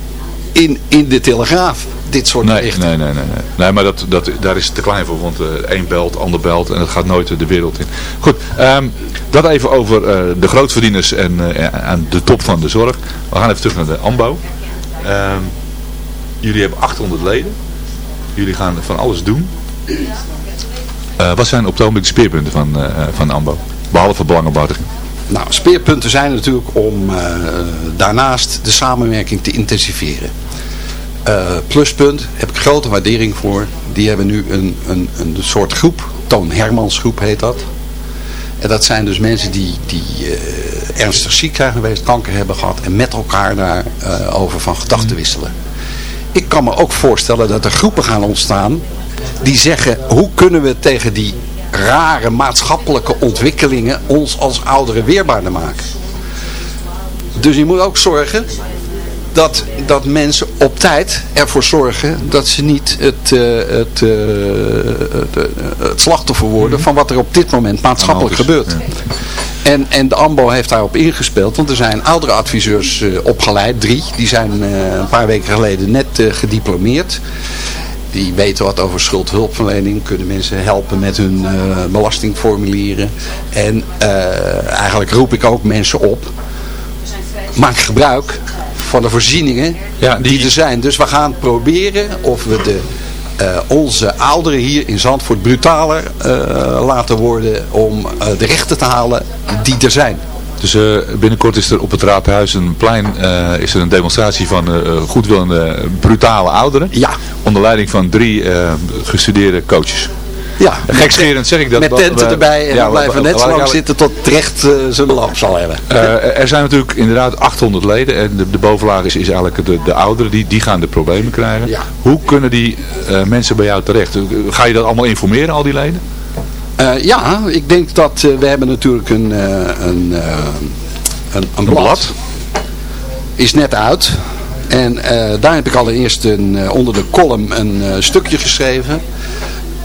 in, in de Telegraaf. Dit soort Nee, berichten. nee, nee, nee, nee. Nee, maar dat, dat, daar is het te klein voor, want eh één belt, ander belt en dat gaat nooit de wereld in. Goed, ehm, dat even over eh, de grootverdieners en, eh, aan de top van de zorg. We gaan even terug naar de AMBO. Ehm, jullie hebben 800 leden. Jullie gaan van alles doen. Eh, wat zijn op het ogenblik de speerpunten van, eh van AMBO? Behalve belangenbehartiging. Nou, speerpunten zijn natuurlijk om eh, daarnaast de samenwerking te intensiveren. Eh, pluspunt, heb ik grote waardering voor. Die hebben nu een, een, een soort groep, Toon Hermans groep heet dat. En dat zijn dus mensen die, die eh, ernstig ziek zijn geweest, kanker hebben gehad en met elkaar daarover over van gedachten wisselen. Ik kan me ook voorstellen dat er groepen gaan ontstaan die zeggen hoe kunnen we tegen die rare maatschappelijke ontwikkelingen ons als ouderen weerbaarder maken. Dus je moet ook zorgen dat, dat mensen op tijd ervoor zorgen dat ze niet het, eh, het, eh, het, eh, het slachtoffer worden van wat er op dit moment maatschappelijk gebeurt. En, en de AMBO heeft daarop ingespeeld, want er zijn oudere adviseurs opgeleid, drie. Die zijn een paar weken geleden net gediplomeerd. Die weten wat over schuldhulpverlening, kunnen mensen helpen met hun belastingformulieren. En eigenlijk roep ik ook mensen op, maak gebruik van de voorzieningen die... er zijn. Dus we gaan proberen of we de, eh, onze ouderen hier in Zandvoort brutaler eh, laten worden om eh, de rechten te halen die er zijn. Dus eh, binnenkort is er op het Raadhuizenplein eh, is er een demonstratie van eh, goedwillende brutale ouderen. Ja. Onder leiding van drie eh, gestudeerde coaches. Ja, Gekscherend zeg ik dat. Met tenten we- erbij en ja, we blijven net zo lang zitten tot het recht eh, zijn lamp zal hebben. Eh, er zijn natuurlijk inderdaad 800 leden en de, de bovenlaag is, is eigenlijk de, de ouderen, die, die gaan de problemen krijgen. Hoe kunnen die eh, mensen bij jou terecht? Ga je dat allemaal informeren, al die leden? Eh, ja, ik denk dat eh, we hebben natuurlijk een, eh, een, eh, een, een blad. Is net uit. En eh, daar heb ik allereerst een, eh, onder de column een eh, stukje geschreven.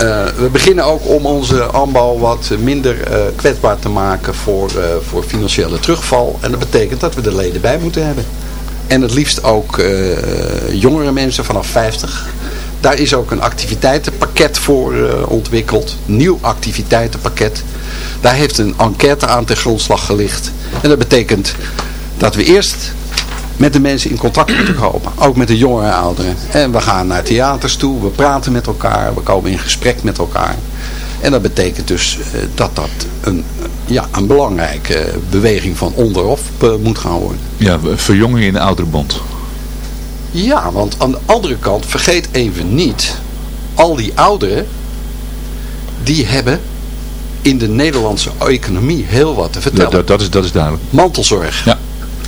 Eh, we beginnen ook om onze AMBO wat minder eh, kwetsbaar te maken voor, eh, voor financiële terugval. En dat betekent dat we er leden bij moeten hebben. En het liefst ook jongere mensen vanaf 50. Daar is ook een activiteitenpakket voor ontwikkeld. Nieuw activiteitenpakket. Daar heeft een enquête aan ten grondslag gelegd. En dat betekent dat we eerst met de mensen in contact moeten komen. Ook met de jongeren en ouderen. En we gaan naar theaters toe. We praten met elkaar. We komen in gesprek met elkaar. En dat betekent dus eh, dat dat een, ja, een belangrijke beweging van onderop eh, moet gaan worden. Ja, verjonging in de ouderenbond. Ja, want aan de andere kant, vergeet even niet, al die ouderen, die hebben in de Nederlandse economie heel wat te vertellen. Dat, dat, dat is, dat is duidelijk. Mantelzorg. Ja.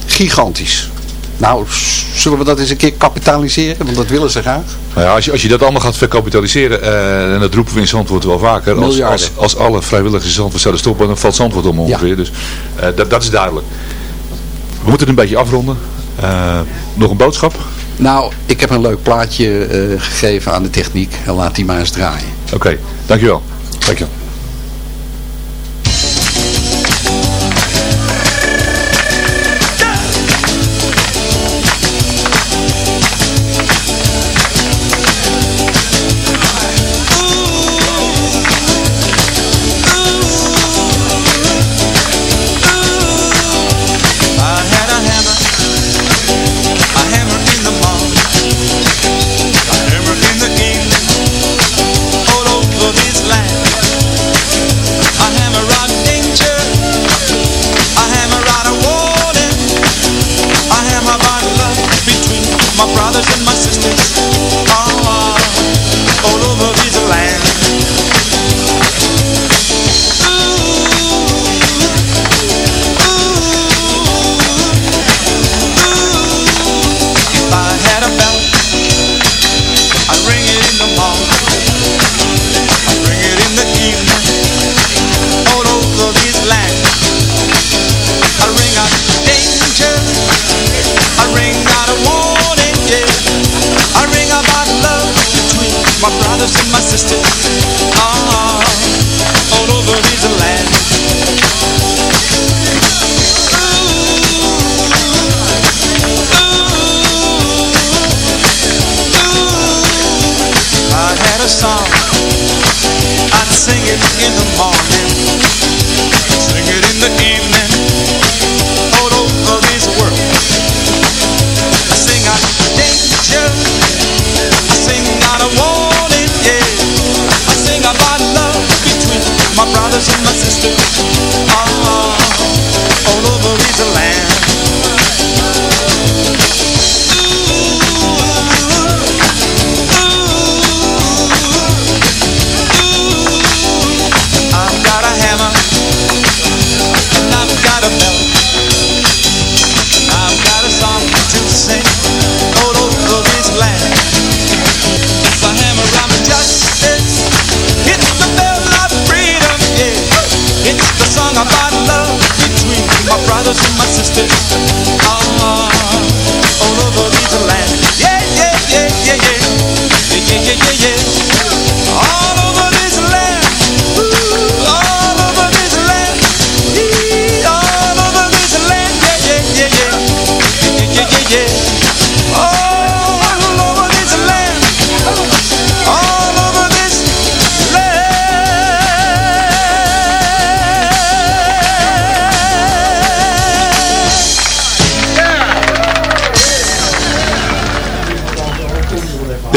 Gigantisch. Nou, zullen we dat eens een keer kapitaliseren? Want dat willen ze graag. Nou ja, als, je, als je dat allemaal gaat verkapitaliseren, eh, en dat roepen we in Zandvoort wel vaker, als, als, als alle vrijwilligers in Zandvoort zouden stoppen, dan valt Zandvoort om ongeveer. Dus eh, dat, dat is duidelijk. We moeten het een beetje afronden. Eh, nog een boodschap? Nou, ik heb een leuk plaatje gegeven aan de techniek. En laat die maar eens draaien. Oké, dankjewel. Dankjewel.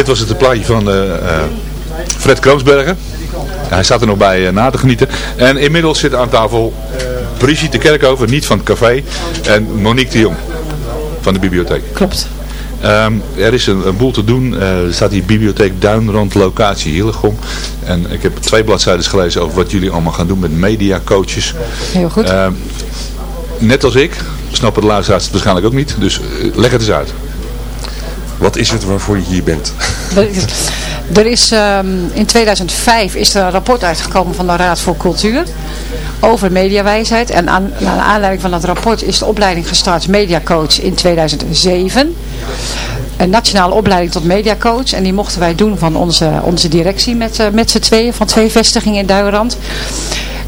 Dit was het een plaatje van eh, eh, Fred Kroonsbergen. Hij staat er nog bij eh, na te genieten. En inmiddels zit aan tafel Brigitte Kerkhoven, niet van het café. En Monique de Jong van de bibliotheek. Klopt. Ehm, er is een, een boel te doen. Eh, er staat die bibliotheek Duinrand locatie Hillegom. En ik heb twee bladzijden gelezen over wat jullie allemaal gaan doen met mediacoaches. Heel goed. Ehm, net als ik, snappen de luisteraars het waarschijnlijk ook niet. Dus leg het eens uit. Wat is het waarvoor je hier bent? Er is, ehm, in 2005 is er een rapport uitgekomen van de Raad voor Cultuur over mediawijsheid. En aan, aanleiding van dat rapport is de opleiding gestart Mediacoach in 2007. Een nationale opleiding tot mediacoach. En die mochten wij doen van onze, onze directie met, eh, met z'n tweeën van twee vestigingen in Duiverand.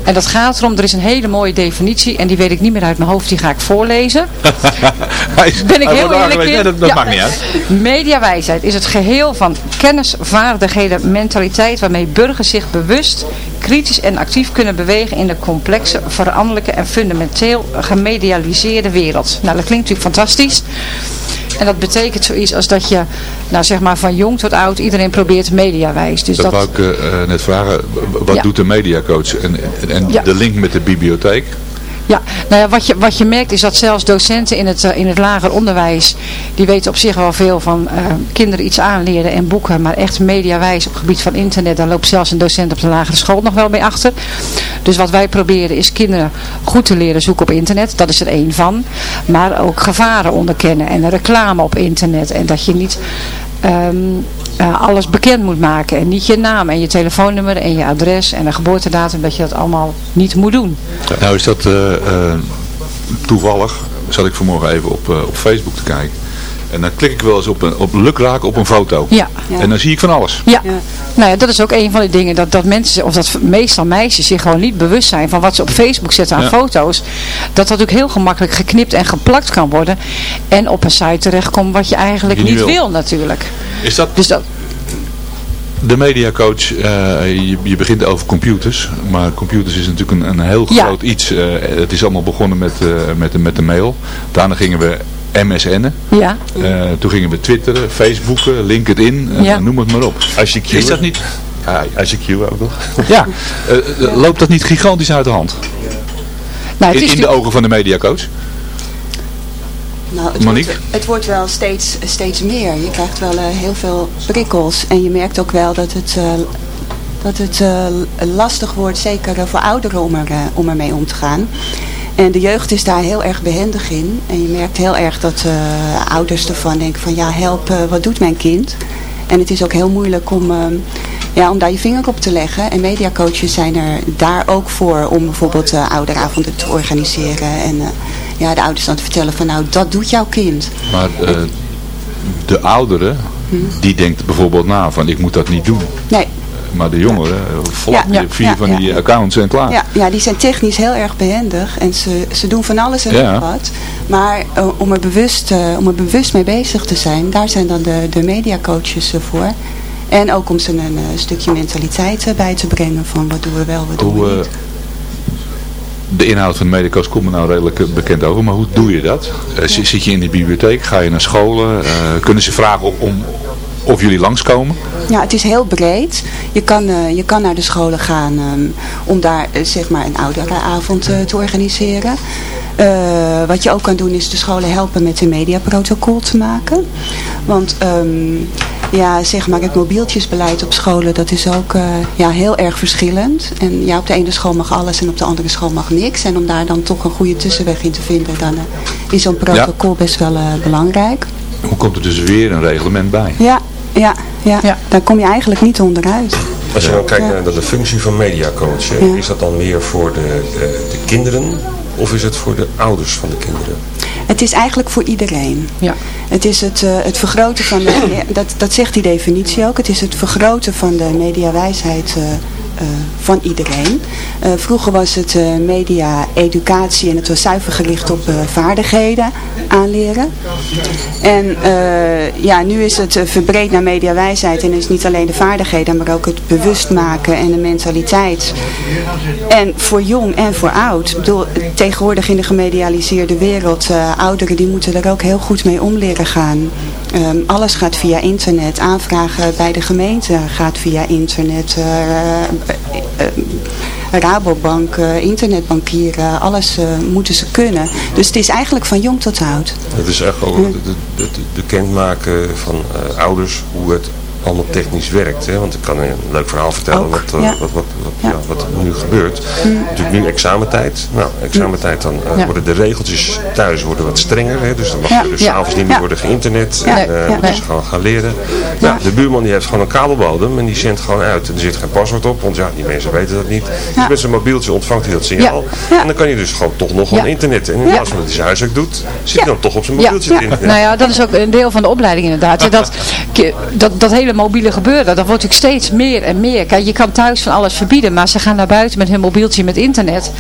En dat gaat erom, er is een hele mooie definitie en die weet ik niet meer uit mijn hoofd, die ga ik voorlezen. Ben ik heel eerlijk in? Dat, dat Ja. maakt niet uit. Mediawijsheid is het geheel van kennis, vaardigheden, mentaliteit waarmee burgers zich bewust, kritisch en actief kunnen bewegen in de complexe, veranderlijke en fundamenteel gemedialiseerde wereld. Nou, dat klinkt natuurlijk fantastisch. En dat betekent zoiets als dat je, nou zeg maar van jong tot oud, iedereen probeert mediawijs. Dus dat, dat, wou ik eh, eh, net vragen. Wat Ja. doet de mediacoach? En, en, en Ja. de link met de bibliotheek? Ja, nou ja, wat je, wat je merkt is dat zelfs docenten in het, eh, in het lager onderwijs, die weten op zich wel veel van eh, kinderen iets aanleren en boeken, maar echt mediawijs op het gebied van internet, daar loopt zelfs een docent op de lagere school nog wel mee achter. Dus wat wij proberen is kinderen goed te leren zoeken op internet, dat is er één van, maar ook gevaren onderkennen en reclame op internet en dat je niet... ehm, eh, alles bekend moet maken en niet je naam en je telefoonnummer en je adres en de geboortedatum, dat je dat allemaal niet moet doen. Nou is dat eh, eh, toevallig, zat ik vanmorgen even op, op Facebook te kijken. En dan klik ik wel eens op, een, op lukraak op een foto. Ja. En dan zie ik van alles. Ja. nou ja, dat is ook een van de dingen dat, dat mensen, of dat meestal meisjes zich gewoon niet bewust zijn van wat ze op Facebook zetten aan Ja. foto's. Dat dat ook heel gemakkelijk geknipt en geplakt kan worden. En op een site terechtkomt wat je eigenlijk Je niet niet wil. wil. natuurlijk. Is dat... Dus dat... De mediacoach, eh je, je begint over computers. Maar computers is natuurlijk een, een heel Ja. groot iets. Eh, het is allemaal begonnen met, eh, met, de- met de mail. Daarna gingen we MSN'en. Ja. Eh, toen gingen we twitteren, Facebooken, LinkedIn, eh, Ja. noem het maar op. ICQ. Is dat niet... Ja, ICQ ook nog. Ja, eh, eh, loopt dat niet gigantisch uit de hand? Nou, het in, is in de ogen van de mediacoach? Nou, het, Monique? wordt, het wordt wel steeds, steeds meer. Je krijgt wel eh, heel veel prikkels. En je merkt ook wel dat het, eh, dat het eh, lastig wordt, zeker voor ouderen, om, er, om ermee om te gaan. En de jeugd is daar heel erg behendig in. En je merkt heel erg dat eh, ouders ervan denken van ja, help, eh, wat doet mijn kind? En het is ook heel moeilijk om, eh, ja, om daar je vinger op te leggen. En mediacoaches zijn er daar ook voor om bijvoorbeeld eh, ouderavonden te organiseren. En ja, de ouders dan te vertellen van nou, dat doet jouw kind. Maar de ouderen die denkt bijvoorbeeld na van ik moet dat niet doen. Nee. Maar de jongeren, Ja, vier van die accounts en klaar. Ja, ja, die zijn technisch heel erg behendig en ze, ze doen van alles en nog wat. Maar eh, om, er bewust, eh, om er bewust mee bezig te zijn, daar zijn dan de, de mediacoaches eh, voor. En ook om ze een stukje mentaliteit bij te brengen van wat doen we wel, wat doen we niet. de inhoud van de medico's komt me nou redelijk bekend over, maar hoe doe je dat? Zi- Zit je in de bibliotheek, ga je naar scholen, kunnen ze vragen om of jullie langskomen? Ja, het is heel breed. Je kan, eh, je kan naar de scholen gaan ehm, om daar eh, zeg maar een ouderenavond eh, te organiseren. Wat je ook kan doen is de scholen helpen met een mediaprotocol te maken. Want ehm, ja, zeg maar het mobieltjesbeleid op scholen, dat is ook ja, heel erg verschillend. En ja, op de ene school mag alles en op de andere school mag niks. En om daar dan toch een goede tussenweg in te vinden, dan is zo'n protocol best wel belangrijk. Hoe komt er dus weer een reglement bij? Ja, ja, ja, daar kom je eigenlijk niet onderuit. Als je dan kijkt Ja. naar de functie van mediacoach, is dat dan meer voor de, de, de kinderen of is het voor de ouders van de kinderen? Het is eigenlijk voor iedereen. Ja. Het is het, eh, het vergroten van de, dat, dat zegt die definitie ook, het is het vergroten van de mediawijsheid eh, van iedereen. Eh, vroeger was het eh, media educatie en het was zuiver gericht op eh, vaardigheden aanleren. En eh, ja, nu is het eh, verbreed naar mediawijsheid en is niet alleen de vaardigheden, maar ook het bewust maken en de mentaliteit. En voor jong en voor oud. Ik bedoel, tegenwoordig in de gemedialiseerde wereld, eh, ouderen die moeten er ook heel goed mee om leren gaan. Ehm, alles gaat via internet. Aanvragen bij de gemeente gaat via internet. Eh, eh, eh, Rabobank, internetbankieren, alles moeten ze kunnen. Dus het is eigenlijk van jong tot oud. Het is echt ook de kenmerken van ouders hoe het allemaal technisch werkt. Hè? Want ik kan een leuk verhaal vertellen Ook, wat, eh, ja. wat, wat, wat, ja. wat er nu gebeurt. Mm. Natuurlijk nu examentijd. Nou, examentijd dan eh, worden de regeltjes thuis worden wat strenger. Hè? Dus dan mag Ja. er dus s'avonds niet meer worden geïnternet. En, moeten ze gewoon gaan leren. Nou, de buurman die heeft gewoon een kabelbodem en die zendt gewoon uit. En er zit geen paswoord op, want ja, die mensen weten dat niet. Dus met zijn mobieltje ontvangt hij dat signaal. En dan kan je dus gewoon toch nog gewoon internet. En in plaats van dat hij zijn huiswerk doet, zit hij dan toch op zijn mobieltje ja. te internet. nou ja, dat is ook een deel van de opleiding inderdaad. Dat, dat, dat hele mobiele gebeuren, dat wordt natuurlijk steeds meer en meer. Kijk, je kan thuis van alles verbieden, maar ze gaan naar buiten met hun mobieltje met internet.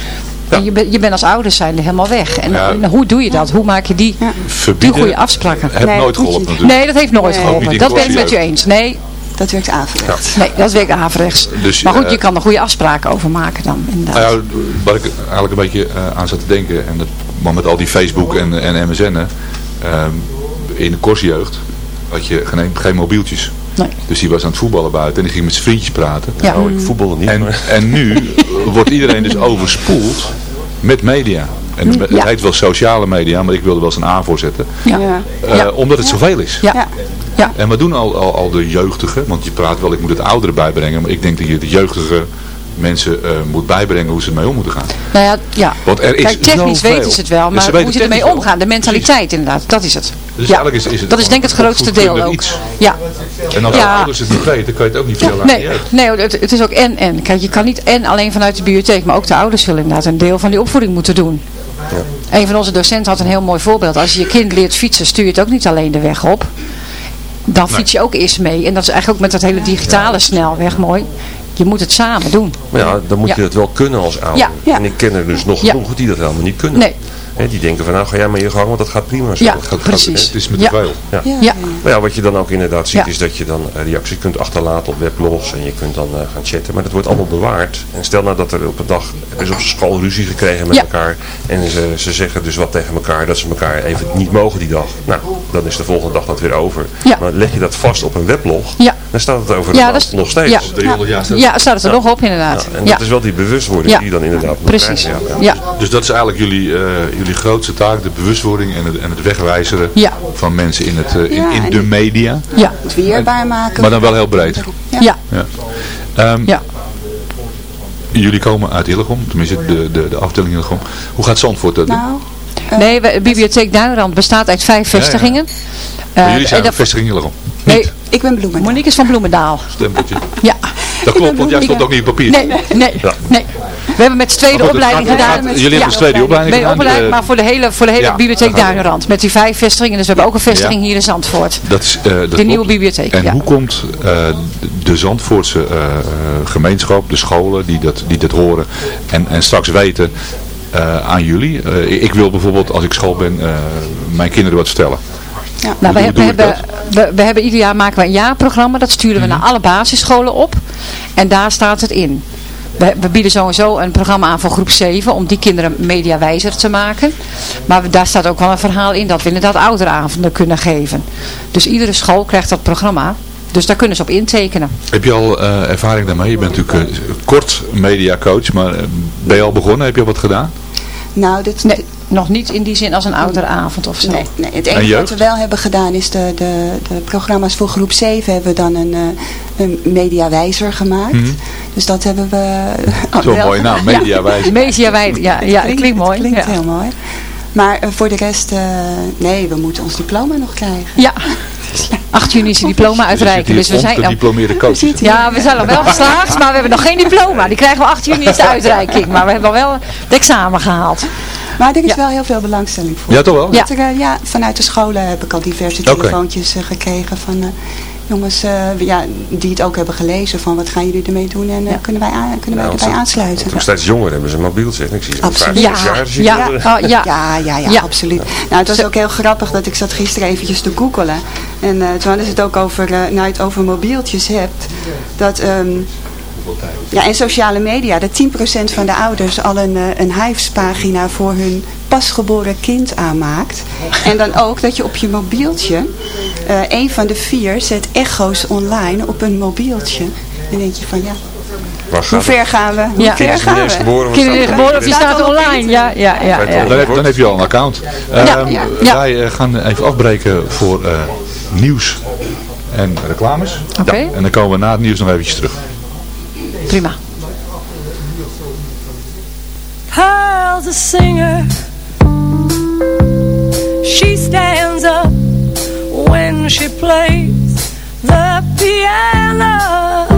En je, bent je bent als ouders zijn helemaal weg. En, Ja. en hoe doe je dat? Hoe maak je die, die Verbieden goede afspraken? heeft nooit geholpen natuurlijk. Nee, dat heeft nooit Nee. Geholpen. Dat ben ik met je eens. Nee, Dat werkt averechts. nee dat werkt averechts. Dus, maar goed, eh, je kan er goede afspraken over maken dan. Inderdaad. Nou ja, waar ik eigenlijk een beetje eh, aan zat te denken, en dat, maar met al die Facebook en, en MSN'en, ehm, in de korsjeugd had je geen, geen mobieltjes. Nee. Dus die was aan het voetballen buiten en die ging met zijn vriendjes praten. Ja. Nou, ik voetbal niet, En, maar... en nu wordt iedereen dus overspoeld met media. En het Ja. heet wel sociale media, maar ik wilde wel eens een A voorzetten. Ja. Ja. Eh, Ja. Omdat het zoveel is. Ja. Ja. En wat doen al, al, al de jeugdigen? Want je praat wel, ik moet het ouderen bijbrengen. Maar ik denk dat je de jeugdige mensen eh, moet bijbrengen hoe ze ermee om moeten gaan. Nou ja, ja. Want er is Kijk, technisch zoveel. weten ze het wel, Ja, maar ze weten hoe ze ermee wel. omgaan, de mentaliteit inderdaad, dat is het. Dus ja. eigenlijk is, is het dat is denk ik het grootste deel ook. Iets. Ja. En als Ja. de ouders het niet weten, kan je het ook niet vertellen aan de Nee, nee het, het is ook en en. Kijk, je kan niet en alleen vanuit de bibliotheek, maar ook de ouders zullen inderdaad een deel van die opvoeding moeten doen. Een van onze docenten had een heel mooi voorbeeld. Als je je kind leert fietsen, stuur je het ook niet alleen de weg op. Dan fiets je ook eerst mee. En dat is eigenlijk ook met dat hele digitale snelweg mooi. Je moet het samen doen. Maar ja, dan moet je het wel kunnen als ouder. En ik ken er dus nog genoeg die dat helemaal niet kunnen. Nee. Die denken van nou ga jij maar je gang, want dat gaat prima zo. Ja, gaat- precies. Het is met Ja. te veel. Ja. Ja. Ja. Maar ja, wat je dan ook inderdaad ziet Ja. is dat je dan eh, reacties kunt achterlaten op weblogs en je kunt dan eh, gaan chatten. Maar dat wordt allemaal bewaard. En stel nou dat er op een dag er is op school ruzie gekregen met Ja. elkaar. En ze, ze zeggen dus wat tegen elkaar dat ze elkaar even niet mogen die dag. Nou, dan is de volgende dag dat weer over. Ja. Maar leg je dat vast op een weblog, Ja. dan staat het over een Ja, maand dat is- nog steeds. ja. 300 jaar staat Ja, staat het er nog op inderdaad. Ja, en Ja. dat is wel die bewustwording Ja. die je dan inderdaad moet Precies. Ja. Dus dat is eigenlijk jullie, eh, jullie grootste taak, de bewustwording en het, en het wegwijzeren Ja. van mensen in, het, eh, in, Ja, in de media. Ja. Het weerbaar maken. Maar dan wel heel breed. Ja. Ehm, Ja. Jullie komen uit Hillegom, tenminste de, de, de afdeling Hillegom. Hoe gaat Zandvoort dat doen? Nou, Nee, we- Bibliotheek Duinrand bestaat uit vijf ja. vestigingen. Maar Eh, jullie zijn dat- vestiging Hillegom. Nee, ik ben Bloemen. Monique is van Bloemendaal. Stempeltje. Ja. Dat klopt, want jij stond ook niet op papier. Nee, nee, Ja. nee. We hebben met z'n tweede goed, het opleiding gaat- gedaan. gaat- jullie hebben de tweede opleiding gedaan, opleiding, eh, maar voor de hele, voor de hele ja, bibliotheek. Duinrand. Met die vijf vestigingen. Dus we hebben ook een vestiging Ja. hier in Zandvoort. Dat is, eh, dat de klopt. nieuwe bibliotheek. En ja. hoe komt eh, de Zandvoortse gemeenschap, de scholen die dat, die dat horen en, en straks weten aan jullie? Ik wil bijvoorbeeld, als ik school ben, mijn kinderen wat vertellen. Nou, Hoe we, we hebben, we, we hebben ieder jaar maken we een jaarprogramma. Dat sturen we Mhm. naar alle basisscholen op. En daar staat het in. We, we bieden sowieso een programma aan voor groep 7. Om die kinderen mediawijzer te maken. Maar we- daar staat ook wel een verhaal in dat we inderdaad ouderavonden kunnen geven. Dus iedere school krijgt dat programma. Dus daar kunnen ze op intekenen. Heb je al eh, ervaring daarmee? Je bent natuurlijk eh, kort mediacoach, maar eh, ben je al begonnen? Heb je al wat gedaan? Nou, dit, Nee, nog niet in die zin als een ouderavond of zo. Nee, nee, het En enige wat we wel hebben gedaan is de, de, de programma's voor groep 7 hebben we dan een, eh, een mediawijzer gemaakt. Mhm. Dus dat hebben we... Zo'n wel mooie naam, mediawijzer. Mediawijzer, ja, ja, het klinkt mooi. Klinkt ja. heel mooi. Maar eh, voor de rest, eh, nee, we moeten ons diploma nog krijgen. Ja. 8 juni is de diploma uitreiken. Dus we zijn coach. Ja, we zijn al wel geslaagd, maar we hebben nog geen diploma. Die krijgen we 8 juni is de uitreiking. Maar we hebben al wel het examen gehaald. Maar er is wel heel veel belangstelling voor. Ja, toch wel? Er, eh, ja, vanuit de scholen heb ik al diverse telefoontjes eh, gekregen van eh, jongens eh, ja, die het ook hebben gelezen van wat gaan jullie ermee doen en eh, kunnen wij, aan, kunnen wij Nou, erbij aansluiten. Toen steeds jonger hebben ze een mobieltje. En ik zie ze Absoluut. vijf, zes jaar. zie ja, je ja, ja, ja, ja, ja, absoluut. Nou, het was ook heel grappig dat ik zat gisteren eventjes te googelen. En eh, toen hadden ze het ook over, eh, nou, je het over mobieltjes hebt. Dat, ja, en sociale media, dat 10% van de ouders al een, eh, een Hives-pagina voor hun pasgeboren kind aanmaakt. En dan ook dat je op je mobieltje, eh een van de vier zet echo's online op een mobieltje. Dan denk je van ja, hoe ver gaan we? Hoe Ja. ver Kinderen gaan we? geboren, Kinderen of je staat online. Ja, ja, ja. ja. Dan, heb, dan heb je al een account. Ja, Ehm, ja, ja. Wij eh, gaan even afbreken voor eh, nieuws en reclames. Oké. Ja, en dan komen we na het nieuws nog eventjes terug. Prima. Pearl's a singer. She stands up when she plays the piano